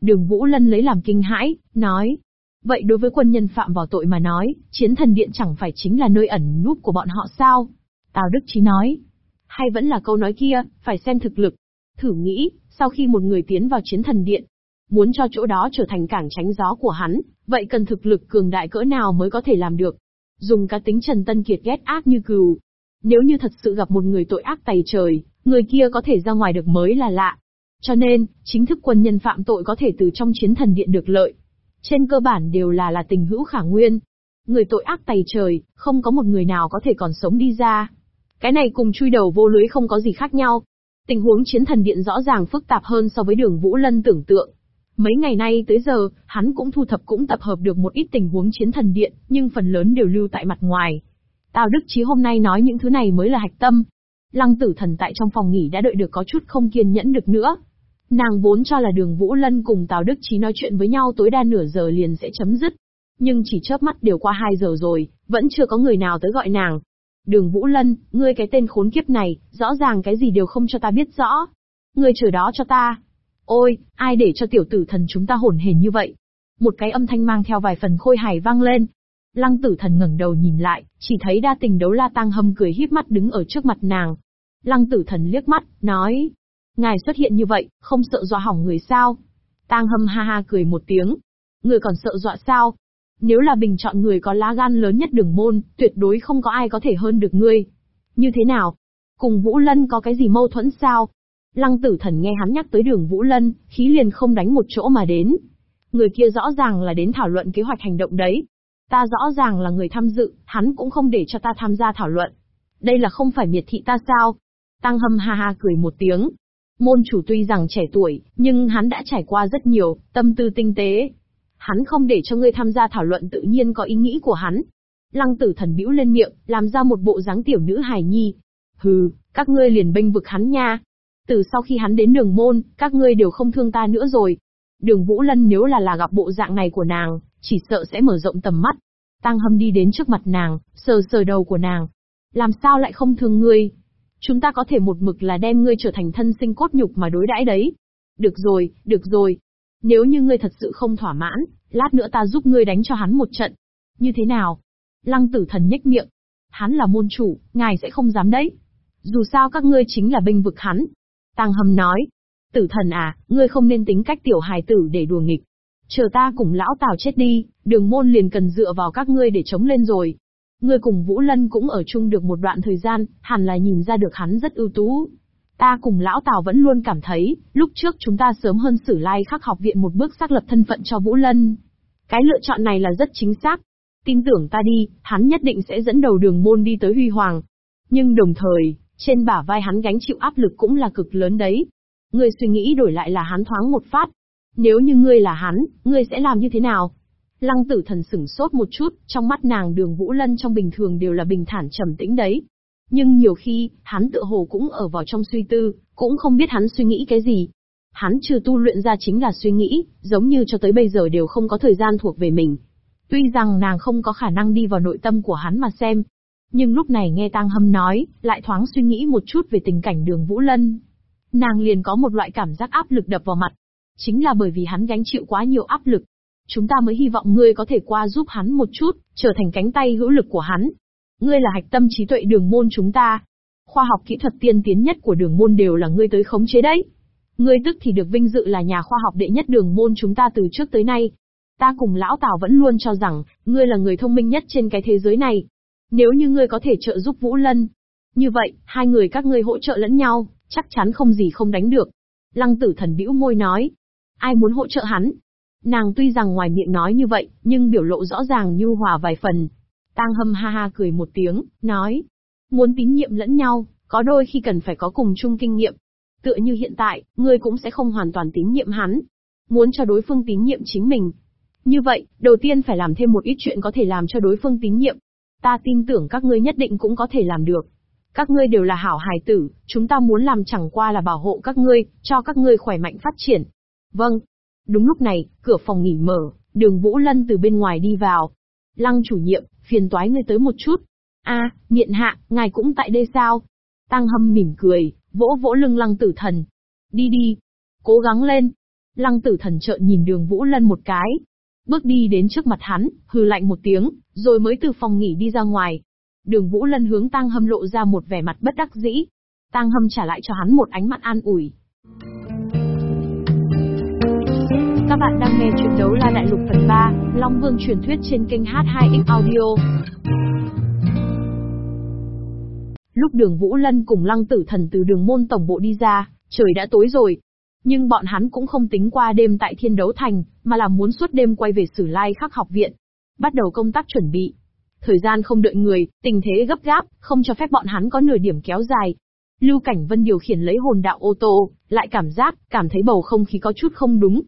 Đường Vũ Lân lấy làm kinh hãi, nói. Vậy đối với quân nhân phạm vào tội mà nói, chiến thần điện chẳng phải chính là nơi ẩn núp của bọn họ sao? Tào Đức Chí nói. Hay vẫn là câu nói kia, phải xem thực lực. Thử nghĩ, sau khi một người tiến vào chiến thần điện, muốn cho chỗ đó trở thành cảng tránh gió của hắn, vậy cần thực lực cường đại cỡ nào mới có thể làm được? Dùng cá tính Trần Tân Kiệt ghét ác như cừu, nếu như thật sự gặp một người tội ác tày trời, người kia có thể ra ngoài được mới là lạ. Cho nên, chính thức quân nhân phạm tội có thể từ trong chiến thần điện được lợi. Trên cơ bản đều là là tình hữu khả nguyên. Người tội ác tày trời, không có một người nào có thể còn sống đi ra. Cái này cùng chui đầu vô lưới không có gì khác nhau. Tình huống chiến thần điện rõ ràng phức tạp hơn so với đường Vũ Lân tưởng tượng. Mấy ngày nay tới giờ, hắn cũng thu thập cũng tập hợp được một ít tình huống chiến thần điện, nhưng phần lớn đều lưu tại mặt ngoài. Tào Đức Chí hôm nay nói những thứ này mới là hạch tâm. Lăng tử thần tại trong phòng nghỉ đã đợi được có chút không kiên nhẫn được nữa. Nàng vốn cho là đường Vũ Lân cùng Tào Đức Chí nói chuyện với nhau tối đa nửa giờ liền sẽ chấm dứt. Nhưng chỉ chớp mắt đều qua 2 giờ rồi, vẫn chưa có người nào tới gọi nàng. Đường Vũ Lân, ngươi cái tên khốn kiếp này, rõ ràng cái gì đều không cho ta biết rõ. Ngươi chờ đó cho ta. Ôi, ai để cho tiểu tử thần chúng ta hồn hển như vậy? Một cái âm thanh mang theo vài phần khôi hài vang lên, Lăng tử thần ngẩng đầu nhìn lại, chỉ thấy đa tình đấu la tăng hâm cười híp mắt đứng ở trước mặt nàng. Lăng tử thần liếc mắt, nói. Ngài xuất hiện như vậy, không sợ dọa hỏng người sao? Tang hâm ha ha cười một tiếng. Người còn sợ dọa sao? Nếu là bình chọn người có lá gan lớn nhất đường môn, tuyệt đối không có ai có thể hơn được ngươi. Như thế nào? Cùng Vũ Lân có cái gì mâu thuẫn sao? Lăng tử thần nghe hắn nhắc tới đường Vũ Lân, khí liền không đánh một chỗ mà đến. Người kia rõ ràng là đến thảo luận kế hoạch hành động đấy. Ta rõ ràng là người tham dự, hắn cũng không để cho ta tham gia thảo luận. Đây là không phải miệt thị ta sao? Tăng hâm ha ha cười một tiếng. Môn chủ tuy rằng trẻ tuổi, nhưng hắn đã trải qua rất nhiều, tâm tư tinh tế. Hắn không để cho ngươi tham gia thảo luận tự nhiên có ý nghĩ của hắn. Lăng tử thần bĩu lên miệng, làm ra một bộ dáng tiểu nữ hài nhi. Hừ, các ngươi liền bênh vực hắn nha. Từ sau khi hắn đến đường môn, các ngươi đều không thương ta nữa rồi. Đường Vũ Lân nếu là là gặp bộ dạng này của nàng, chỉ sợ sẽ mở rộng tầm mắt. Tăng Hâm đi đến trước mặt nàng, sờ sờ đầu của nàng. Làm sao lại không thương ngươi? Chúng ta có thể một mực là đem ngươi trở thành thân sinh cốt nhục mà đối đãi đấy. Được rồi, được rồi. Nếu như ngươi thật sự không thỏa mãn, lát nữa ta giúp ngươi đánh cho hắn một trận. Như thế nào? Lăng tử thần nhếch miệng. Hắn là môn chủ, ngài sẽ không dám đấy. Dù sao các ngươi chính là binh vực hắn. Tăng Hâm nói. Tử thần à, ngươi không nên tính cách tiểu hài tử để đùa nghịch. Chờ ta cùng lão Tào chết đi, đường môn liền cần dựa vào các ngươi để chống lên rồi. Ngươi cùng Vũ Lân cũng ở chung được một đoạn thời gian, hẳn là nhìn ra được hắn rất ưu tú. Ta cùng lão Tào vẫn luôn cảm thấy, lúc trước chúng ta sớm hơn Sử Lai Khắc học viện một bước xác lập thân phận cho Vũ Lân. Cái lựa chọn này là rất chính xác. Tin tưởng ta đi, hắn nhất định sẽ dẫn đầu đường môn đi tới huy hoàng. Nhưng đồng thời, trên bả vai hắn gánh chịu áp lực cũng là cực lớn đấy. Ngươi suy nghĩ đổi lại là hắn thoáng một phát. Nếu như ngươi là hắn, ngươi sẽ làm như thế nào? Lăng tử thần sửng sốt một chút, trong mắt nàng đường Vũ Lân trong bình thường đều là bình thản trầm tĩnh đấy. Nhưng nhiều khi, hắn tự hồ cũng ở vào trong suy tư, cũng không biết hắn suy nghĩ cái gì. Hắn chưa tu luyện ra chính là suy nghĩ, giống như cho tới bây giờ đều không có thời gian thuộc về mình. Tuy rằng nàng không có khả năng đi vào nội tâm của hắn mà xem. Nhưng lúc này nghe Tăng Hâm nói, lại thoáng suy nghĩ một chút về tình cảnh đường Vũ Lân. Nàng liền có một loại cảm giác áp lực đập vào mặt. Chính là bởi vì hắn gánh chịu quá nhiều áp lực, Chúng ta mới hy vọng ngươi có thể qua giúp hắn một chút, trở thành cánh tay hữu lực của hắn. Ngươi là hạch tâm trí tuệ đường môn chúng ta. Khoa học kỹ thuật tiên tiến nhất của đường môn đều là ngươi tới khống chế đấy. Ngươi tức thì được vinh dự là nhà khoa học đệ nhất đường môn chúng ta từ trước tới nay. Ta cùng lão Tào vẫn luôn cho rằng, ngươi là người thông minh nhất trên cái thế giới này. Nếu như ngươi có thể trợ giúp Vũ Lân. Như vậy, hai người các ngươi hỗ trợ lẫn nhau, chắc chắn không gì không đánh được. Lăng tử thần bĩu môi nói. Ai muốn hỗ trợ hắn, Nàng tuy rằng ngoài miệng nói như vậy, nhưng biểu lộ rõ ràng nhu hòa vài phần. Tang hâm ha ha cười một tiếng, nói. Muốn tín nhiệm lẫn nhau, có đôi khi cần phải có cùng chung kinh nghiệm. Tựa như hiện tại, ngươi cũng sẽ không hoàn toàn tín nhiệm hắn. Muốn cho đối phương tín nhiệm chính mình. Như vậy, đầu tiên phải làm thêm một ít chuyện có thể làm cho đối phương tín nhiệm. Ta tin tưởng các ngươi nhất định cũng có thể làm được. Các ngươi đều là hảo hài tử, chúng ta muốn làm chẳng qua là bảo hộ các ngươi, cho các ngươi khỏe mạnh phát triển. Vâng, Đúng lúc này, cửa phòng nghỉ mở, đường Vũ Lân từ bên ngoài đi vào. Lăng chủ nhiệm, phiền toái ngươi tới một chút. a à, miện hạ, ngài cũng tại đây sao? Tăng hâm mỉm cười, vỗ vỗ lưng lăng tử thần. Đi đi. Cố gắng lên. Lăng tử thần trợn nhìn đường Vũ Lân một cái. Bước đi đến trước mặt hắn, hừ lạnh một tiếng, rồi mới từ phòng nghỉ đi ra ngoài. Đường Vũ Lân hướng Tăng Hâm lộ ra một vẻ mặt bất đắc dĩ. Tăng Hâm trả lại cho hắn một ánh mắt an ủi. Các bạn đang nghe chuyện đấu la đại lục phần 3, Long Vương truyền thuyết trên kênh H2X Audio. Lúc đường Vũ Lân cùng lăng tử thần từ đường môn tổng bộ đi ra, trời đã tối rồi. Nhưng bọn hắn cũng không tính qua đêm tại thiên đấu thành, mà là muốn suốt đêm quay về sử lai khắc học viện. Bắt đầu công tác chuẩn bị. Thời gian không đợi người, tình thế gấp gáp, không cho phép bọn hắn có nửa điểm kéo dài. Lưu Cảnh Vân điều khiển lấy hồn đạo ô tô, lại cảm giác, cảm thấy bầu không khí có chút không đúng,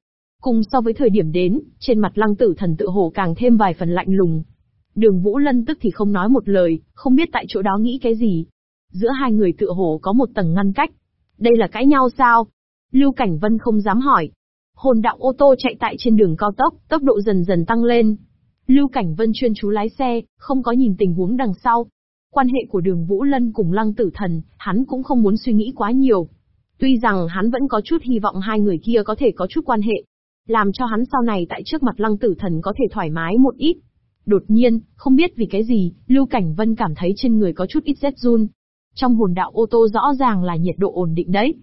Cùng so với thời điểm đến, trên mặt lăng tử thần tự hồ càng thêm vài phần lạnh lùng. Đường Vũ Lân tức thì không nói một lời, không biết tại chỗ đó nghĩ cái gì. Giữa hai người tự hồ có một tầng ngăn cách. Đây là cãi nhau sao? Lưu Cảnh Vân không dám hỏi. Hồn đạo ô tô chạy tại trên đường cao tốc, tốc độ dần dần tăng lên. Lưu Cảnh Vân chuyên chú lái xe, không có nhìn tình huống đằng sau. Quan hệ của đường Vũ Lân cùng lăng tử thần, hắn cũng không muốn suy nghĩ quá nhiều. Tuy rằng hắn vẫn có chút hy vọng hai người kia có thể có chút quan hệ, làm cho hắn sau này tại trước mặt lăng tử thần có thể thoải mái một ít. Đột nhiên, không biết vì cái gì, Lưu Cảnh Vân cảm thấy trên người có chút ít rét run. Trong hồn đạo ô tô rõ ràng là nhiệt độ ổn định đấy.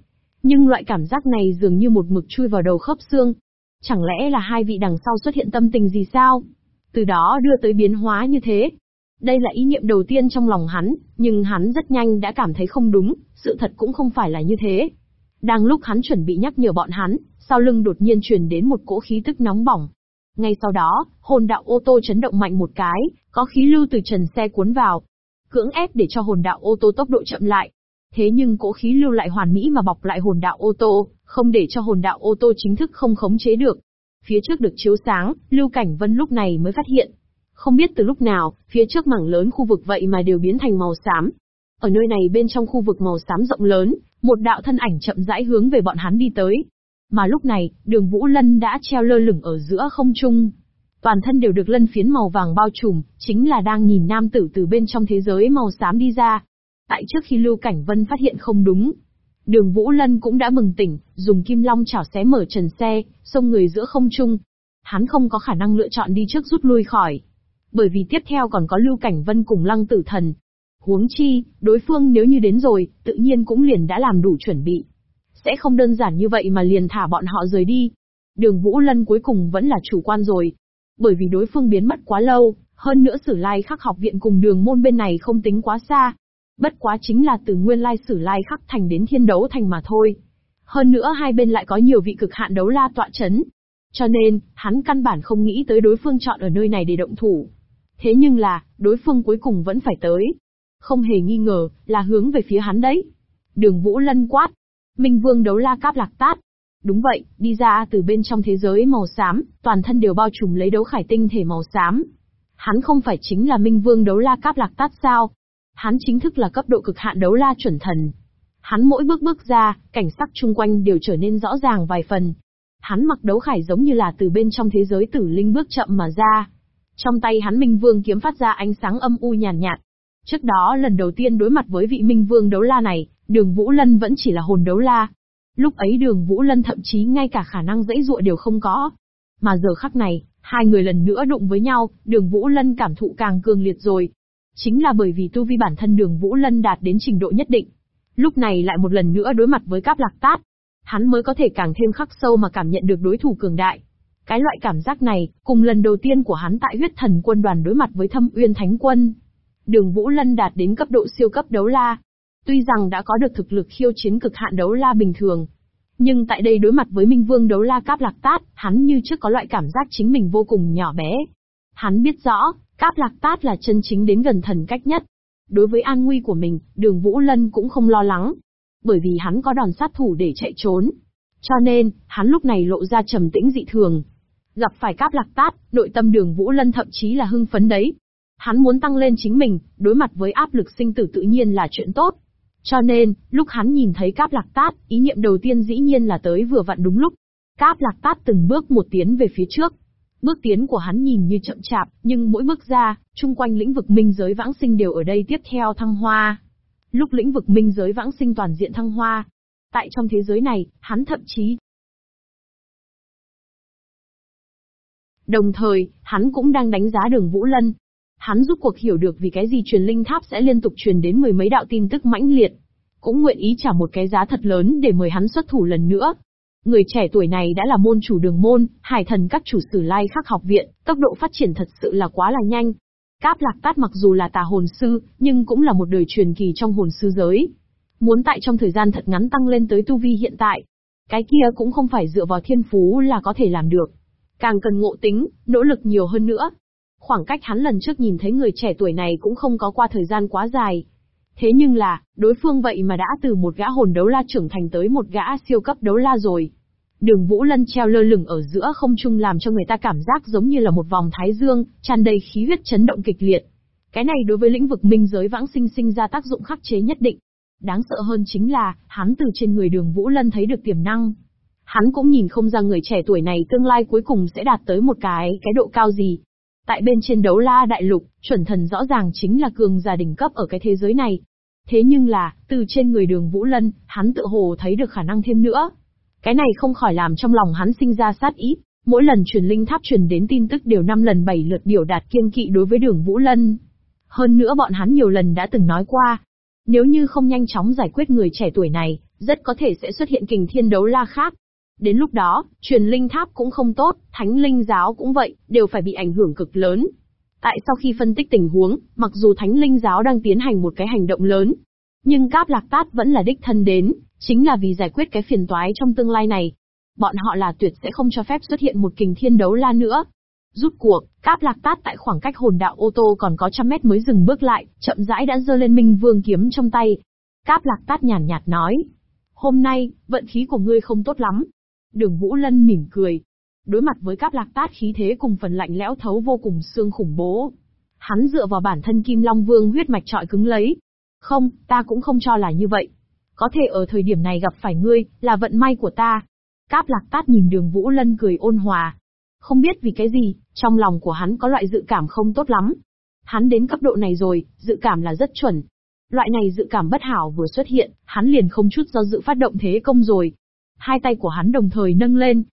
Nhưng loại cảm giác này dường như một mực chui vào đầu khớp xương. Chẳng lẽ là hai vị đằng sau xuất hiện tâm tình gì sao? Từ đó đưa tới biến hóa như thế. Đây là ý niệm đầu tiên trong lòng hắn, nhưng hắn rất nhanh đã cảm thấy không đúng, sự thật cũng không phải là như thế. Đang lúc hắn chuẩn bị nhắc nhở bọn hắn, sau lưng đột nhiên truyền đến một cỗ khí tức nóng bỏng. Ngay sau đó, hồn đạo ô tô chấn động mạnh một cái, có khí lưu từ trần xe cuốn vào. Cưỡng ép để cho hồn đạo ô tô tốc độ chậm lại. Thế nhưng cỗ khí lưu lại hoàn mỹ mà bọc lại hồn đạo ô tô, không để cho hồn đạo ô tô chính thức không khống chế được. Phía trước được chiếu sáng, Lưu Cảnh Vân lúc này mới phát hiện. Không biết từ lúc nào, phía trước mảng lớn khu vực vậy mà đều biến thành màu xám. Ở nơi này bên trong khu vực màu xám rộng lớn, một đạo thân ảnh chậm rãi hướng về bọn hắn đi tới. Mà lúc này, đường Vũ Lân đã treo lơ lửng ở giữa không trung. Toàn thân đều được lân phiến màu vàng bao trùm, chính là đang nhìn nam tử từ bên trong thế giới màu xám đi ra. Tại trước khi Lưu Cảnh Vân phát hiện không đúng, đường Vũ Lân cũng đã bừng tỉnh, dùng kim long chảo xé mở trần xe, xông người giữa không trung. Hắn không có khả năng lựa chọn đi trước rút lui khỏi. Bởi vì tiếp theo còn có Lưu Cảnh Vân cùng Lăng Tử Thần, Huống chi, đối phương nếu như đến rồi, tự nhiên cũng liền đã làm đủ chuẩn bị. Sẽ không đơn giản như vậy mà liền thả bọn họ rời đi. Đường Vũ Lân cuối cùng vẫn là chủ quan rồi. Bởi vì đối phương biến mất quá lâu, hơn nữa sử lai khắc học viện cùng đường môn bên này không tính quá xa. Bất quá chính là từ nguyên lai sử lai khắc thành đến thiên đấu thành mà thôi. Hơn nữa hai bên lại có nhiều vị cực hạn đấu la tọa chấn. Cho nên, hắn căn bản không nghĩ tới đối phương chọn ở nơi này để động thủ. Thế nhưng là, đối phương cuối cùng vẫn phải tới. Không hề nghi ngờ, là hướng về phía hắn đấy. Đường Vũ Lân quát. Minh Vương đấu la cáp lạc tát. Đúng vậy, đi ra từ bên trong thế giới màu xám, toàn thân đều bao trùm lấy đấu khải tinh thể màu xám. Hắn không phải chính là Minh Vương đấu la cáp lạc tát sao? Hắn chính thức là cấp độ cực hạn đấu la chuẩn thần. Hắn mỗi bước bước ra, cảnh sắc chung quanh đều trở nên rõ ràng vài phần. Hắn mặc đấu khải giống như là từ bên trong thế giới tử linh bước chậm mà ra. Trong tay hắn Minh Vương kiếm phát ra ánh sáng âm u nhàn nhạt, nhạt, Trước đó lần đầu tiên đối mặt với vị minh vương đấu la này, đường Vũ Lân vẫn chỉ là hồn đấu la. Lúc ấy đường Vũ Lân thậm chí ngay cả khả năng dãy dụa đều không có. Mà giờ khắc này, hai người lần nữa đụng với nhau, đường Vũ Lân cảm thụ càng cường liệt rồi. Chính là bởi vì tu vi bản thân đường Vũ Lân đạt đến trình độ nhất định. Lúc này lại một lần nữa đối mặt với cáp lạc tát. Hắn mới có thể càng thêm khắc sâu mà cảm nhận được đối thủ cường đại. Cái loại cảm giác này, cùng lần đầu tiên của hắn tại huyết thần quân đoàn đối mặt với thâm uyên thánh quân, Đường Vũ Lân đạt đến cấp độ siêu cấp đấu la. Tuy rằng đã có được thực lực khiêu chiến cực hạn đấu la bình thường, nhưng tại đây đối mặt với Minh Vương đấu la Cáp Lạc Tát, hắn như trước có loại cảm giác chính mình vô cùng nhỏ bé. Hắn biết rõ, Cáp Lạc Tát là chân chính đến gần thần cách nhất. Đối với an nguy của mình, đường Vũ Lân cũng không lo lắng. Bởi vì hắn có đòn sát thủ để chạy trốn. Cho nên, hắn lúc này lộ ra trầm tĩnh dị thường. Gặp phải Cáp Lạc Tát, nội tâm đường Vũ Lân thậm chí là hưng phấn đấy. Hắn muốn tăng lên chính mình, đối mặt với áp lực sinh tử tự nhiên là chuyện tốt. Cho nên, lúc hắn nhìn thấy Cáp Lạc Tát, ý niệm đầu tiên dĩ nhiên là tới vừa vặn đúng lúc. Cáp Lạc Tát từng bước một tiến về phía trước. Bước tiến của hắn nhìn như chậm chạp, nhưng mỗi bước ra, chung quanh lĩnh vực minh giới vãng sinh đều ở đây tiếp theo thăng hoa. Lúc lĩnh vực minh giới vãng sinh toàn diện thăng hoa, tại trong thế giới này, hắn thậm chí Đồng thời, hắn cũng đang đánh giá đường Vũ Lân, Hắn giúp cuộc hiểu được vì cái gì truyền linh tháp sẽ liên tục truyền đến mười mấy đạo tin tức mãnh liệt. Cũng nguyện ý trả một cái giá thật lớn để mời hắn xuất thủ lần nữa. Người trẻ tuổi này đã là môn chủ đường môn, hải thần các chủ sử lai khắc học viện, tốc độ phát triển thật sự là quá là nhanh. Cáp lạc tát mặc dù là tà hồn sư, nhưng cũng là một đời truyền kỳ trong hồn sư giới. Muốn tại trong thời gian thật ngắn tăng lên tới tu vi hiện tại. Cái kia cũng không phải dựa vào thiên phú là có thể làm được. Càng cần ngộ tính, nỗ lực nhiều hơn nữa. Khoảng cách hắn lần trước nhìn thấy người trẻ tuổi này cũng không có qua thời gian quá dài. Thế nhưng là, đối phương vậy mà đã từ một gã hồn đấu la trưởng thành tới một gã siêu cấp đấu la rồi. Đường Vũ Lân treo lơ lửng ở giữa không trung làm cho người ta cảm giác giống như là một vòng thái dương, tràn đầy khí huyết chấn động kịch liệt. Cái này đối với lĩnh vực minh giới vãng sinh sinh ra tác dụng khắc chế nhất định. Đáng sợ hơn chính là, hắn từ trên người đường Vũ Lân thấy được tiềm năng. Hắn cũng nhìn không ra người trẻ tuổi này tương lai cuối cùng sẽ đạt tới một cái cái độ cao gì. Tại bên trên đấu la đại lục, chuẩn thần rõ ràng chính là cường giả đỉnh cấp ở cái thế giới này. Thế nhưng là, từ trên người đường Vũ Lân, hắn tự hồ thấy được khả năng thêm nữa. Cái này không khỏi làm trong lòng hắn sinh ra sát ý. Mỗi lần truyền linh tháp truyền đến tin tức đều năm lần bảy lượt biểu đạt kiêng kỵ đối với đường Vũ Lân. Hơn nữa bọn hắn nhiều lần đã từng nói qua. Nếu như không nhanh chóng giải quyết người trẻ tuổi này, rất có thể sẽ xuất hiện kình thiên đấu la khác. Đến lúc đó, truyền linh tháp cũng không tốt, thánh linh giáo cũng vậy, đều phải bị ảnh hưởng cực lớn. Tại sau khi phân tích tình huống, mặc dù thánh linh giáo đang tiến hành một cái hành động lớn, nhưng Cáp Lạc Tát vẫn là đích thân đến, chính là vì giải quyết cái phiền toái trong tương lai này. Bọn họ là tuyệt sẽ không cho phép xuất hiện một kình thiên đấu la nữa. Rút cuộc, Cáp Lạc Tát tại khoảng cách hồn đạo ô tô còn có trăm mét mới dừng bước lại, chậm rãi đã giơ lên Minh Vương kiếm trong tay. Cáp Lạc Tát nhàn nhạt nói: "Hôm nay, vận khí của ngươi không tốt lắm, Đường Vũ Lân mỉm cười. Đối mặt với cáp lạc tát khí thế cùng phần lạnh lẽo thấu vô cùng xương khủng bố. Hắn dựa vào bản thân Kim Long Vương huyết mạch trọi cứng lấy. Không, ta cũng không cho là như vậy. Có thể ở thời điểm này gặp phải ngươi, là vận may của ta. Cáp lạc tát nhìn đường Vũ Lân cười ôn hòa. Không biết vì cái gì, trong lòng của hắn có loại dự cảm không tốt lắm. Hắn đến cấp độ này rồi, dự cảm là rất chuẩn. Loại này dự cảm bất hảo vừa xuất hiện, hắn liền không chút do dự phát động thế công rồi. Hai tay của hắn đồng thời nâng lên.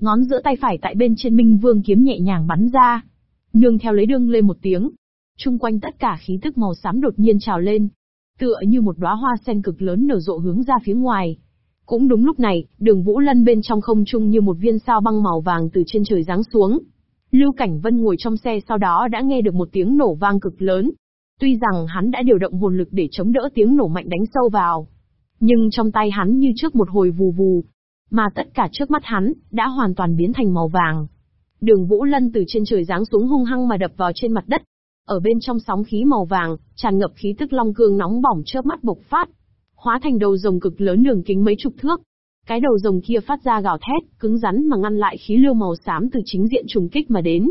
Ngón giữa tay phải tại bên trên Minh Vương kiếm nhẹ nhàng bắn ra. Nương theo lấy đương lên một tiếng. Trung quanh tất cả khí tức màu xám đột nhiên trào lên. Tựa như một đóa hoa sen cực lớn nở rộ hướng ra phía ngoài. Cũng đúng lúc này, đường Vũ Lân bên trong không trung như một viên sao băng màu vàng từ trên trời giáng xuống. Lưu Cảnh Vân ngồi trong xe sau đó đã nghe được một tiếng nổ vang cực lớn. Tuy rằng hắn đã điều động hồn lực để chống đỡ tiếng nổ mạnh đánh sâu vào. Nhưng trong tay hắn như trước một hồi vù vù. Mà tất cả trước mắt hắn, đã hoàn toàn biến thành màu vàng. Đường Vũ Lân từ trên trời giáng xuống hung hăng mà đập vào trên mặt đất. Ở bên trong sóng khí màu vàng, tràn ngập khí tức long cương nóng bỏng chớp mắt bộc phát. Hóa thành đầu rồng cực lớn đường kính mấy chục thước, cái đầu rồng kia phát ra gào thét, cứng rắn mà ngăn lại khí lưu màu xám từ chính diện trùng kích mà đến.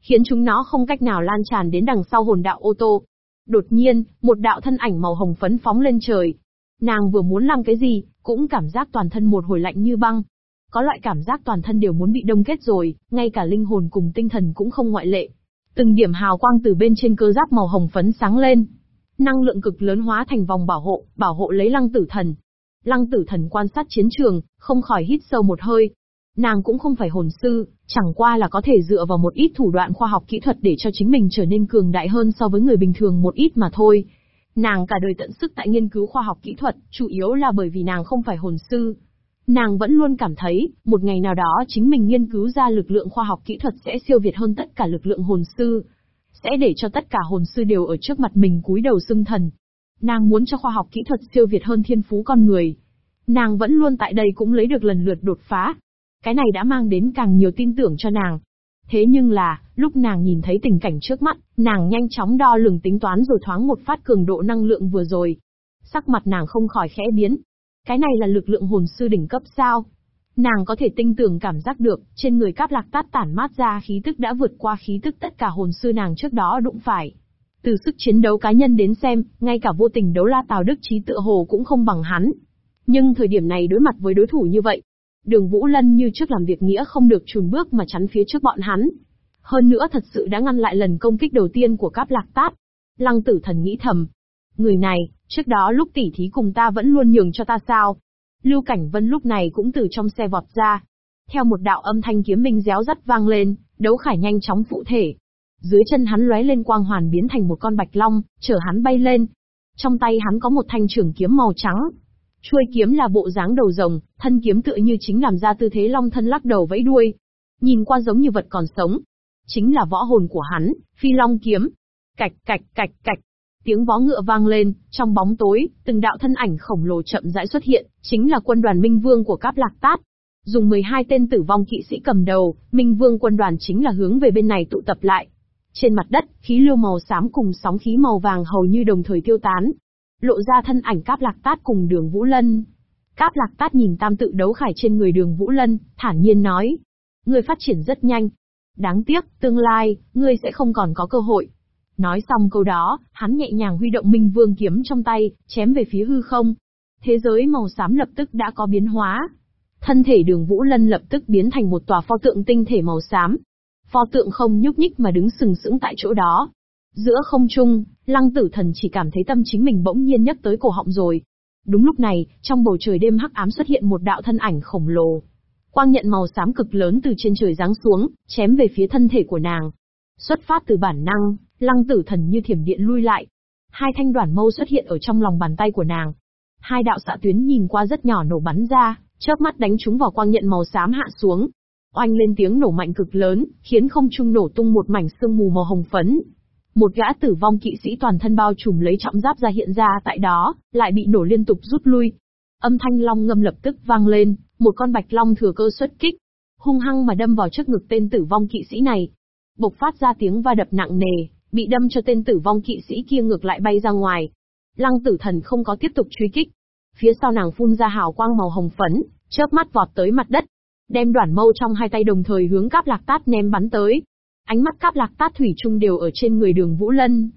Khiến chúng nó không cách nào lan tràn đến đằng sau hồn đạo ô tô. Đột nhiên, một đạo thân ảnh màu hồng phấn phóng lên trời. Nàng vừa muốn làm cái gì, cũng cảm giác toàn thân một hồi lạnh như băng. Có loại cảm giác toàn thân đều muốn bị đông kết rồi, ngay cả linh hồn cùng tinh thần cũng không ngoại lệ. Từng điểm hào quang từ bên trên cơ giáp màu hồng phấn sáng lên. Năng lượng cực lớn hóa thành vòng bảo hộ, bảo hộ lấy lăng tử thần. Lăng tử thần quan sát chiến trường, không khỏi hít sâu một hơi. Nàng cũng không phải hồn sư, chẳng qua là có thể dựa vào một ít thủ đoạn khoa học kỹ thuật để cho chính mình trở nên cường đại hơn so với người bình thường một ít mà thôi. Nàng cả đời tận sức tại nghiên cứu khoa học kỹ thuật, chủ yếu là bởi vì nàng không phải hồn sư. Nàng vẫn luôn cảm thấy, một ngày nào đó chính mình nghiên cứu ra lực lượng khoa học kỹ thuật sẽ siêu việt hơn tất cả lực lượng hồn sư. Sẽ để cho tất cả hồn sư đều ở trước mặt mình cúi đầu xưng thần. Nàng muốn cho khoa học kỹ thuật siêu việt hơn thiên phú con người. Nàng vẫn luôn tại đây cũng lấy được lần lượt đột phá. Cái này đã mang đến càng nhiều tin tưởng cho nàng. Thế nhưng là, lúc nàng nhìn thấy tình cảnh trước mắt, nàng nhanh chóng đo lường tính toán rồi thoáng một phát cường độ năng lượng vừa rồi. Sắc mặt nàng không khỏi khẽ biến. Cái này là lực lượng hồn sư đỉnh cấp sao? Nàng có thể tinh tưởng cảm giác được, trên người cáp lạc tát tản mát ra khí tức đã vượt qua khí tức tất cả hồn sư nàng trước đó đụng phải. Từ sức chiến đấu cá nhân đến xem, ngay cả vô tình đấu la Tào Đức Trí tựa hồ cũng không bằng hắn. Nhưng thời điểm này đối mặt với đối thủ như vậy, đường Vũ Lân như trước làm việc nghĩa không được chùn bước mà chắn phía trước bọn hắn. Hơn nữa thật sự đã ngăn lại lần công kích đầu tiên của cáp lạc tát. Lăng tử thần nghĩ thầm. Người này, trước đó lúc tỉ thí cùng ta vẫn luôn nhường cho ta sao. Lưu Cảnh Vân lúc này cũng từ trong xe vọt ra. Theo một đạo âm thanh kiếm minh réo rắt vang lên, đấu khải nhanh chóng phụ thể, dưới chân hắn lóe lên quang hoàn biến thành một con bạch long, chở hắn bay lên. Trong tay hắn có một thanh trường kiếm màu trắng. Chuôi kiếm là bộ dáng đầu rồng, thân kiếm tựa như chính làm ra tư thế long thân lắc đầu vẫy đuôi. Nhìn qua giống như vật còn sống. Chính là võ hồn của hắn, phi long kiếm. Cạch cạch cạch cạch. Tiếng vó ngựa vang lên, trong bóng tối, từng đạo thân ảnh khổng lồ chậm rãi xuất hiện, chính là quân đoàn Minh Vương của Cáp Lạc Tát. Dùng 12 tên tử vong kỵ sĩ cầm đầu, Minh Vương quân đoàn chính là hướng về bên này tụ tập lại. Trên mặt đất, khí lưu màu xám cùng sóng khí màu vàng hầu như đồng thời tiêu tán. Lộ ra thân ảnh cáp lạc tát cùng đường Vũ Lân. Cáp lạc tát nhìn tam tự đấu khải trên người đường Vũ Lân, thản nhiên nói. Người phát triển rất nhanh. Đáng tiếc, tương lai, ngươi sẽ không còn có cơ hội. Nói xong câu đó, hắn nhẹ nhàng huy động minh vương kiếm trong tay, chém về phía hư không. Thế giới màu xám lập tức đã có biến hóa. Thân thể đường Vũ Lân lập tức biến thành một tòa pho tượng tinh thể màu xám, Pho tượng không nhúc nhích mà đứng sừng sững tại chỗ đó. Giữa không trung, lăng tử thần chỉ cảm thấy tâm chính mình bỗng nhiên nhấc tới cổ họng rồi. Đúng lúc này, trong bầu trời đêm hắc ám xuất hiện một đạo thân ảnh khổng lồ. Quang nhận màu xám cực lớn từ trên trời giáng xuống, chém về phía thân thể của nàng. Xuất phát từ bản năng, lăng tử thần như thiểm điện lui lại. Hai thanh đoàn mâu xuất hiện ở trong lòng bàn tay của nàng. Hai đạo xạ tuyến nhìn qua rất nhỏ nổ bắn ra, chớp mắt đánh chúng vào quang nhận màu xám hạ xuống, Oanh lên tiếng nổ mạnh cực lớn, khiến không trung nổ tung một mảnh sương mù màu hồng phấn. Một gã tử vong kỵ sĩ toàn thân bao trùm lấy trọng giáp ra hiện ra tại đó, lại bị nổ liên tục rút lui. Âm thanh long ngâm lập tức vang lên, một con bạch long thừa cơ xuất kích, hung hăng mà đâm vào trước ngực tên tử vong kỵ sĩ này. Bộc phát ra tiếng va đập nặng nề, bị đâm cho tên tử vong kỵ sĩ kia ngược lại bay ra ngoài. Lăng tử thần không có tiếp tục truy kích. Phía sau nàng phun ra hào quang màu hồng phấn, chớp mắt vọt tới mặt đất, đem đoạn mâu trong hai tay đồng thời hướng cáp lạc tát ném bắn tới. Ánh mắt cáp lạc tát thủy chung đều ở trên người đường Vũ Lân.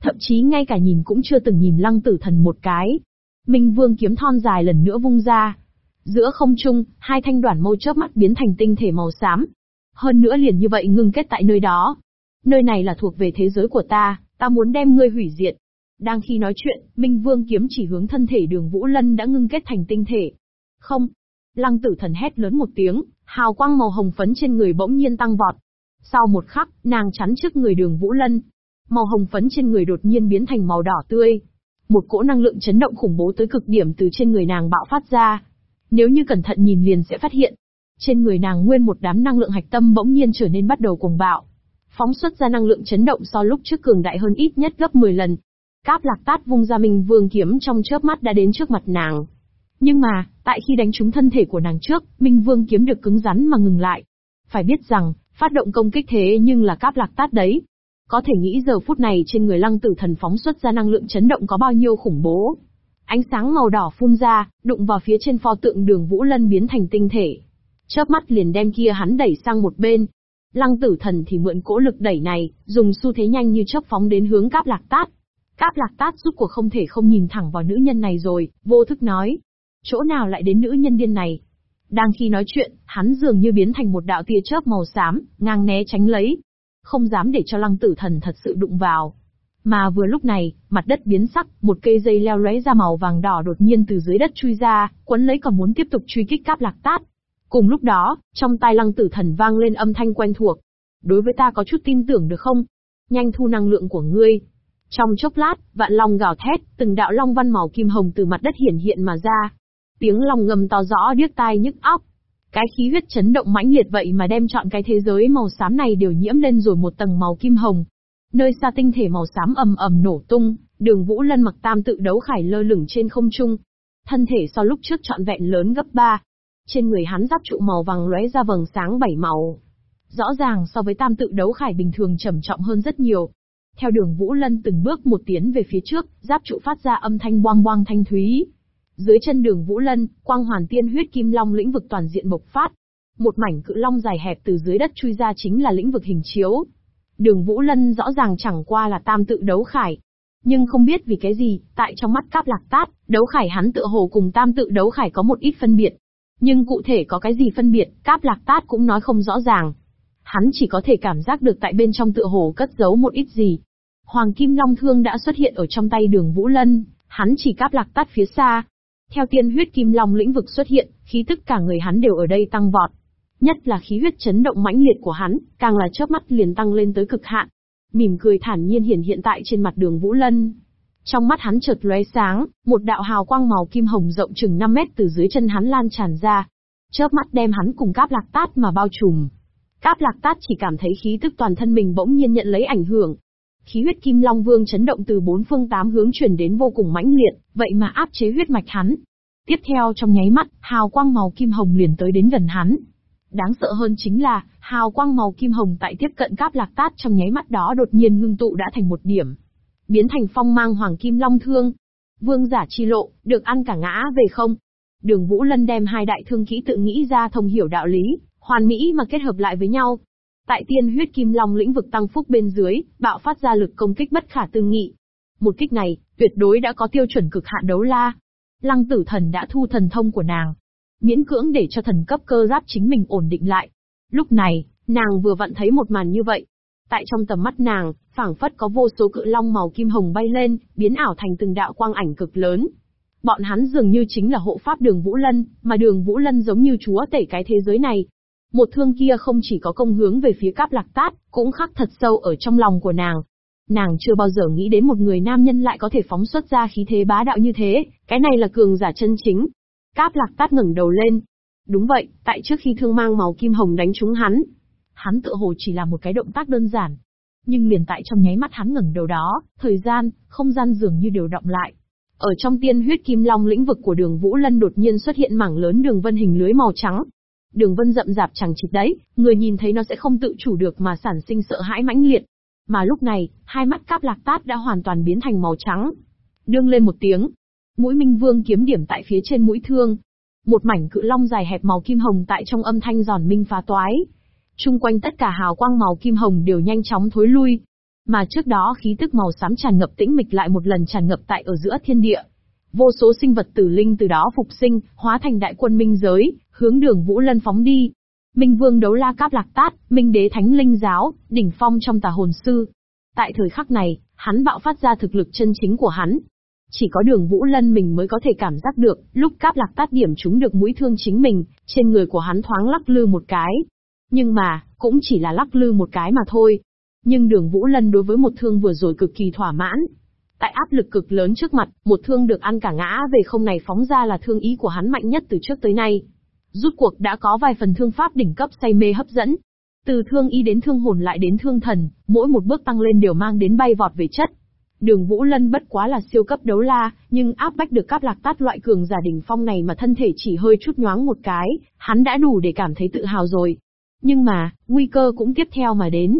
thậm chí ngay cả nhìn cũng chưa từng nhìn lăng tử thần một cái. Minh vương kiếm thon dài lần nữa vung ra. Giữa không trung, hai thanh đoạn mâu chớp mắt biến thành tinh thể màu xám. Hơn nữa liền như vậy ngưng kết tại nơi đó. Nơi này là thuộc về thế giới của ta, ta muốn đem ngươi hủy diệt. Đang khi nói chuyện, Minh Vương kiếm chỉ hướng thân thể đường Vũ Lân đã ngưng kết thành tinh thể. Không. Lăng tử thần hét lớn một tiếng, hào quang màu hồng phấn trên người bỗng nhiên tăng vọt. Sau một khắc, nàng chắn trước người đường Vũ Lân. Màu hồng phấn trên người đột nhiên biến thành màu đỏ tươi. Một cỗ năng lượng chấn động khủng bố tới cực điểm từ trên người nàng bạo phát ra. Nếu như cẩn thận nhìn liền sẽ phát hiện. Trên người nàng nguyên một đám năng lượng hạch tâm bỗng nhiên trở nên bắt đầu cuồng bạo. Phóng xuất ra năng lượng chấn động so lúc trước cường đại hơn ít nhất gấp 10 lần. Cáp lạc tát vung ra mình vương kiếm trong chớp mắt đã đến trước mặt nàng. Nhưng mà, tại khi đánh trúng thân thể của nàng trước, Minh Vương kiếm được cứng rắn mà ngừng lại. Phải biết rằng, phát động công kích thế nhưng là cáp lạc tát đấy. Có thể nghĩ giờ phút này trên người lăng tử thần phóng xuất ra năng lượng chấn động có bao nhiêu khủng bố. Ánh sáng màu đỏ phun ra, đụng vào phía trên pho tượng đường Vũ Lân biến thành tinh thể. Chớp mắt liền đem kia hắn đẩy sang một bên. Lăng tử thần thì mượn cỗ lực đẩy này, dùng xu thế nhanh như chớp phóng đến hướng cáp lạc tát. Cáp lạc tát giúp cuộc không thể không nhìn thẳng vào nữ nhân này rồi, vô thức nói. Chỗ nào lại đến nữ nhân điên này? Đang khi nói chuyện, hắn dường như biến thành một đạo tia chớp màu xám, ngang né tránh lấy. Không dám để cho lăng tử thần thật sự đụng vào. Mà vừa lúc này, mặt đất biến sắc, một cây dây leo lóe ra màu vàng đỏ đột nhiên từ dưới đất chui ra, quấn lấy còn muốn tiếp tục truy kích cáp lạc tát. Cùng lúc đó, trong tai lăng tử thần vang lên âm thanh quen thuộc. Đối với ta có chút tin tưởng được không? Nhanh thu năng lượng của ngươi, trong chốc lát, vạn long gào thét, từng đạo long văn màu kim hồng từ mặt đất hiển hiện mà ra. Tiếng long ngầm to rõ điếc tai nhức óc. Cái khí huyết chấn động mãnh liệt vậy mà đem chọn cái thế giới màu xám này đều nhiễm lên rồi một tầng màu kim hồng. Nơi xa tinh thể màu xám ầm ầm nổ tung, đường Vũ Lân mặc tam tự đấu khải lơ lửng trên không trung. Thân thể so lúc trước trọn vẹn lớn gấp ba. Trên người hắn giáp trụ màu vàng lóe ra vầng sáng bảy màu. Rõ ràng so với tam tự đấu khải bình thường trầm trọng hơn rất nhiều. Theo đường Vũ Lân từng bước một tiến về phía trước, giáp trụ phát ra âm thanh boang boang thanh thúy. Dưới chân đường Vũ Lân, quang hoàn tiên huyết kim long lĩnh vực toàn diện bộc phát. Một mảnh cự long dài hẹp từ dưới đất chui ra chính là lĩnh vực hình chiếu. Đường Vũ Lân rõ ràng chẳng qua là tam tự đấu khải. Nhưng không biết vì cái gì, tại trong mắt cáp lạc tát, đấu khải hắn tựa hồ cùng tam tự đấu khải có một ít phân biệt. Nhưng cụ thể có cái gì phân biệt, cáp lạc tát cũng nói không rõ ràng. Hắn chỉ có thể cảm giác được tại bên trong tựa hồ cất giấu một ít gì. Hoàng Kim Long Thương đã xuất hiện ở trong tay đường Vũ Lân, hắn chỉ cáp lạc tắt phía xa. Theo tiên huyết Kim Long lĩnh vực xuất hiện, khí tức cả người hắn đều ở đây tăng vọt. Nhất là khí huyết chấn động mãnh liệt của hắn, càng là chớp mắt liền tăng lên tới cực hạn. Mỉm cười thản nhiên hiển hiện tại trên mặt đường Vũ Lân. Trong mắt hắn chợt lóe sáng, một đạo hào quang màu kim hồng rộng chừng 5 mét từ dưới chân hắn lan tràn ra. Chớp mắt đem hắn cùng cáp lạc tát mà bao trùm. Cáp lạc tát chỉ cảm thấy khí tức toàn thân mình bỗng nhiên nhận lấy ảnh hưởng. Khí huyết kim long vương chấn động từ bốn phương tám hướng chuyển đến vô cùng mãnh liệt, vậy mà áp chế huyết mạch hắn. Tiếp theo trong nháy mắt, hào quang màu kim hồng liền tới đến gần hắn. Đáng sợ hơn chính là, hào quang màu kim hồng tại tiếp cận cáp lạc tát trong nháy mắt đó đột nhiên ngưng tụ đã thành một điểm. Biến thành phong mang hoàng kim long thương. Vương giả chi lộ, được ăn cả ngã về không? Đường Vũ Lân đem hai đại thương kỹ tự nghĩ ra thông hiểu đạo lý, hoàn mỹ mà kết hợp lại với nhau. Tại tiên huyết kim long lĩnh vực tăng phúc bên dưới, bạo phát ra lực công kích bất khả tư nghị. Một kích này, tuyệt đối đã có tiêu chuẩn cực hạn đấu la. Lăng tử thần đã thu thần thông của nàng. Miễn cưỡng để cho thần cấp cơ giáp chính mình ổn định lại. Lúc này, nàng vừa vặn thấy một màn như vậy. Tại trong tầm mắt nàng, phảng phất có vô số cự long màu kim hồng bay lên, biến ảo thành từng đạo quang ảnh cực lớn, Bọn hắn dường như chính là hộ pháp đường Vũ Lân, mà đường Vũ Lân giống như chúa tể cái thế giới này. Một thương kia không chỉ có công hướng về phía cáp lạc tát, cũng khắc thật sâu ở trong lòng của nàng. Nàng chưa bao giờ nghĩ đến một người nam nhân lại có thể phóng xuất ra khí thế bá đạo như thế, cái này là cường giả chân chính. Cáp lạc tát ngẩng đầu lên. Đúng vậy, tại trước khi thương mang màu kim hồng đánh trúng hắn, hắn tự hồ chỉ là một cái động tác đơn giản. Nhưng liền tại trong nháy mắt hắn ngẩng đầu đó, thời gian, không gian dường như đều động lại. Ở trong tiên huyết kim long lĩnh vực của đường Vũ Lân đột nhiên xuất hiện mảng lớn đường vân hình lưới màu trắng. Đường vân rậm rạp chẳng chịt đấy, người nhìn thấy nó sẽ không tự chủ được mà sản sinh sợ hãi mãnh liệt. Mà lúc này, hai mắt cáp lạc tát đã hoàn toàn biến thành màu trắng. Đương lên một tiếng. Mũi minh vương kiếm điểm tại phía trên mũi thương. Một mảnh cự long dài hẹp màu kim hồng tại trong âm thanh giòn minh phá toái. Trung quanh tất cả hào quang màu kim hồng đều nhanh chóng thối lui. Mà trước đó khí tức màu xám tràn ngập tĩnh mịch lại một lần tràn ngập tại ở giữa thiên địa. Vô số sinh vật tử linh từ đó phục sinh, hóa thành đại quân minh giới, hướng đường Vũ Lân phóng đi. Minh Vương đấu la cáp lạc tát, Minh Đế Thánh Linh Giáo, đỉnh phong trong tà hồn sư. Tại thời khắc này, hắn bạo phát ra thực lực chân chính của hắn. Chỉ có đường Vũ Lân mình mới có thể cảm giác được, lúc cáp lạc tát điểm chúng được mũi thương chính mình, trên người của hắn thoáng lắc lư một cái. Nhưng mà, cũng chỉ là lắc lư một cái mà thôi. Nhưng đường Vũ Lân đối với một thương vừa rồi cực kỳ thỏa mãn. Tại áp lực cực lớn trước mặt, một thương được ăn cả ngã về không này phóng ra là thương ý của hắn mạnh nhất từ trước tới nay. Rút cuộc đã có vài phần thương pháp đỉnh cấp say mê hấp dẫn. Từ thương y đến thương hồn lại đến thương thần, mỗi một bước tăng lên đều mang đến bay vọt về chất. Đường Vũ Lân bất quá là siêu cấp đấu la, nhưng áp bách được các lạc tát loại cường giả đỉnh phong này mà thân thể chỉ hơi chút nhoáng một cái, hắn đã đủ để cảm thấy tự hào rồi. Nhưng mà, nguy cơ cũng tiếp theo mà đến.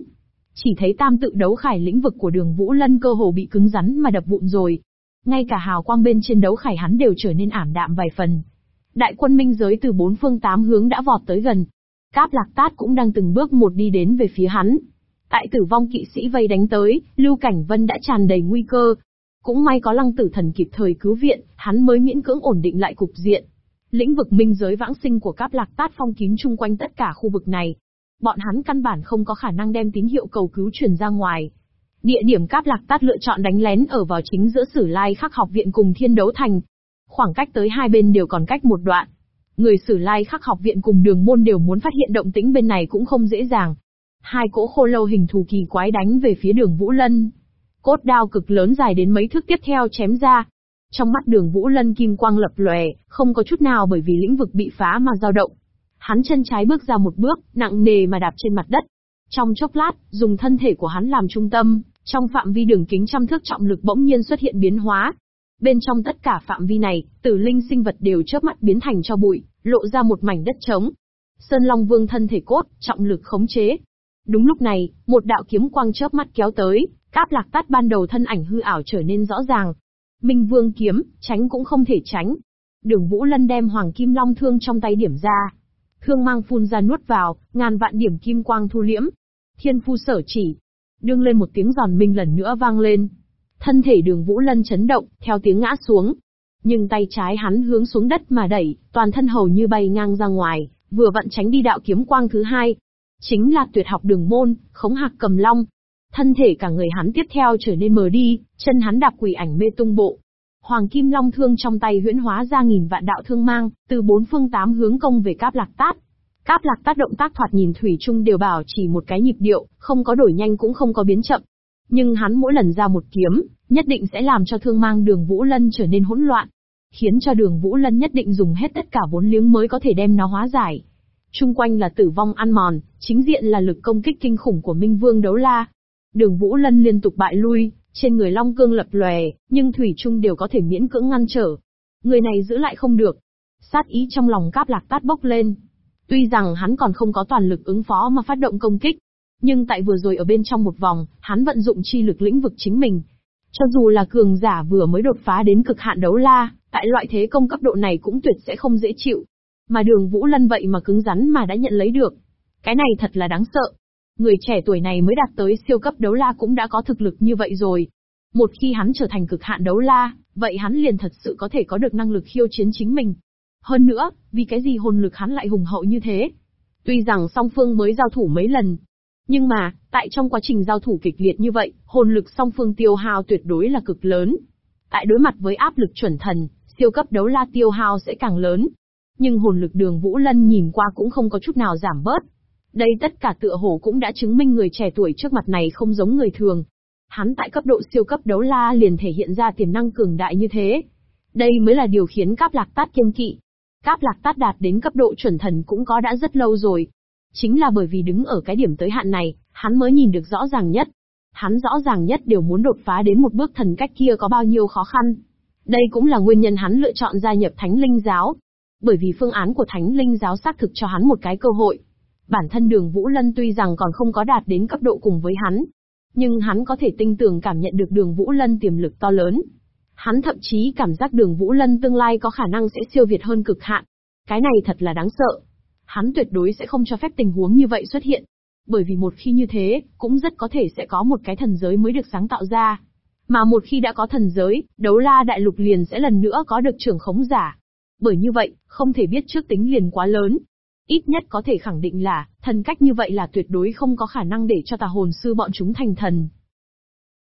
Chỉ thấy tam tự đấu khải lĩnh vực của đường Vũ Lân cơ hồ bị cứng rắn mà đập vụn rồi. Ngay cả hào quang bên trên đấu khải hắn đều trở nên ảm đạm vài phần. Đại quân minh giới từ bốn phương tám hướng đã vọt tới gần. Cáp lạc tát cũng đang từng bước một đi đến về phía hắn. Tại tử vong kỵ sĩ vây đánh tới, Lưu Cảnh Vân đã tràn đầy nguy cơ. Cũng may có lăng tử thần kịp thời cứu viện, hắn mới miễn cưỡng ổn định lại cục diện. Lĩnh vực minh giới vãng sinh của cáp lạc tát phong kín chung quanh tất cả khu vực này. Bọn hắn căn bản không có khả năng đem tín hiệu cầu cứu truyền ra ngoài. Địa điểm cáp lạc tát lựa chọn đánh lén ở vào chính giữa sử lai khắc học viện cùng thiên đấu thành. Khoảng cách tới hai bên đều còn cách một đoạn. Người sử lai khắc học viện cùng đường môn đều muốn phát hiện động tĩnh bên này cũng không dễ dàng. Hai cỗ khô lâu hình thù kỳ quái đánh về phía đường Vũ Lân. Cốt đao cực lớn dài đến mấy thước tiếp theo chém ra. Trong mắt đường Vũ Lân kim quang lập lòe, không có chút nào bởi vì lĩnh vực bị phá mà dao động. Hắn chân trái bước ra một bước, nặng nề mà đạp trên mặt đất. Trong chốc lát, dùng thân thể của hắn làm trung tâm, trong phạm vi đường kính trăm thước trọng lực bỗng nhiên xuất hiện biến hóa. Bên trong tất cả phạm vi này, tử linh sinh vật đều chớp mắt biến thành cho bụi, lộ ra một mảnh đất trống. Sơn Long Vương thân thể cốt, trọng lực khống chế. Đúng lúc này, một đạo kiếm quang chớp mắt kéo tới, cáp lạc tát ban đầu thân ảnh hư ảo trở nên rõ ràng. Minh Vương kiếm, tránh cũng không thể tránh. Đường Vũ Lân đem Hoàng Kim Long thương trong tay điểm ra, Thương mang phun ra nuốt vào, ngàn vạn điểm kim quang thu liễm. Thiên phu sở chỉ. Đương lên một tiếng giòn minh lần nữa vang lên. Thân thể đường Vũ Lân chấn động, theo tiếng ngã xuống. Nhưng tay trái hắn hướng xuống đất mà đẩy, toàn thân hầu như bay ngang ra ngoài, vừa vặn tránh đi đạo kiếm quang thứ hai. Chính là tuyệt học đường môn, khống hạc cầm long. Thân thể cả người hắn tiếp theo trở nên mờ đi, chân hắn đạp quỷ ảnh mê tung bộ, Hoàng Kim Long thương trong tay huyễn hóa ra nghìn vạn đạo thương mang, từ bốn phương tám hướng công về Cáp Lạc Tát. Cáp Lạc Tát động tác thoạt nhìn thủy chung đều bảo chỉ một cái nhịp điệu, không có đổi nhanh cũng không có biến chậm. Nhưng hắn mỗi lần ra một kiếm, nhất định sẽ làm cho thương mang đường Vũ Lân trở nên hỗn loạn, khiến cho đường Vũ Lân nhất định dùng hết tất cả vốn liếng mới có thể đem nó hóa giải. Trung quanh là tử vong ăn mòn, chính diện là lực công kích kinh khủng của Minh Vương Đấu La. Đường Vũ Lân liên tục bại lui, trên người Long Cương lập lòe, nhưng Thủy Trung đều có thể miễn cưỡng ngăn trở. Người này giữ lại không được. Sát ý trong lòng cáp lạc tát bốc lên. Tuy rằng hắn còn không có toàn lực ứng phó mà phát động công kích. Nhưng tại vừa rồi ở bên trong một vòng, hắn vận dụng chi lực lĩnh vực chính mình. Cho dù là cường giả vừa mới đột phá đến cực hạn đấu la, tại loại thế công cấp độ này cũng tuyệt sẽ không dễ chịu. Mà đường Vũ Lân vậy mà cứng rắn mà đã nhận lấy được. Cái này thật là đáng sợ. Người trẻ tuổi này mới đạt tới siêu cấp đấu la cũng đã có thực lực như vậy rồi. Một khi hắn trở thành cực hạn đấu la, vậy hắn liền thật sự có thể có được năng lực khiêu chiến chính mình. Hơn nữa, vì cái gì hồn lực hắn lại hùng hậu như thế? Tuy rằng song phương mới giao thủ mấy lần, nhưng mà, tại trong quá trình giao thủ kịch liệt như vậy, hồn lực song phương tiêu hao tuyệt đối là cực lớn. Tại đối mặt với áp lực chuẩn thần, siêu cấp đấu la tiêu hao sẽ càng lớn. Nhưng hồn lực đường Vũ Lân nhìn qua cũng không có chút nào giảm bớt. Đây tất cả tựa hồ cũng đã chứng minh người trẻ tuổi trước mặt này không giống người thường. Hắn tại cấp độ siêu cấp đấu la liền thể hiện ra tiềm năng cường đại như thế. Đây mới là điều khiến Cáp Lạc Tát kiên kỵ. Cáp Lạc Tát đạt đến cấp độ chuẩn thần cũng có đã rất lâu rồi. Chính là bởi vì đứng ở cái điểm tới hạn này, hắn mới nhìn được rõ ràng nhất. Hắn rõ ràng nhất đều muốn đột phá đến một bước thần cách kia có bao nhiêu khó khăn. Đây cũng là nguyên nhân hắn lựa chọn gia nhập Thánh Linh Giáo. Bởi vì phương án của Thánh Linh Giáo xác thực cho hắn một cái cơ hội. Bản thân đường Vũ Lân tuy rằng còn không có đạt đến cấp độ cùng với hắn, nhưng hắn có thể tinh tường cảm nhận được đường Vũ Lân tiềm lực to lớn. Hắn thậm chí cảm giác đường Vũ Lân tương lai có khả năng sẽ siêu việt hơn cực hạn. Cái này thật là đáng sợ. Hắn tuyệt đối sẽ không cho phép tình huống như vậy xuất hiện. Bởi vì một khi như thế, cũng rất có thể sẽ có một cái thần giới mới được sáng tạo ra. Mà một khi đã có thần giới, đấu la đại lục liền sẽ lần nữa có được trưởng khống giả. Bởi như vậy, không thể biết trước tính liền quá lớn. Ít nhất có thể khẳng định là, thần cách như vậy là tuyệt đối không có khả năng để cho tà hồn sư bọn chúng thành thần.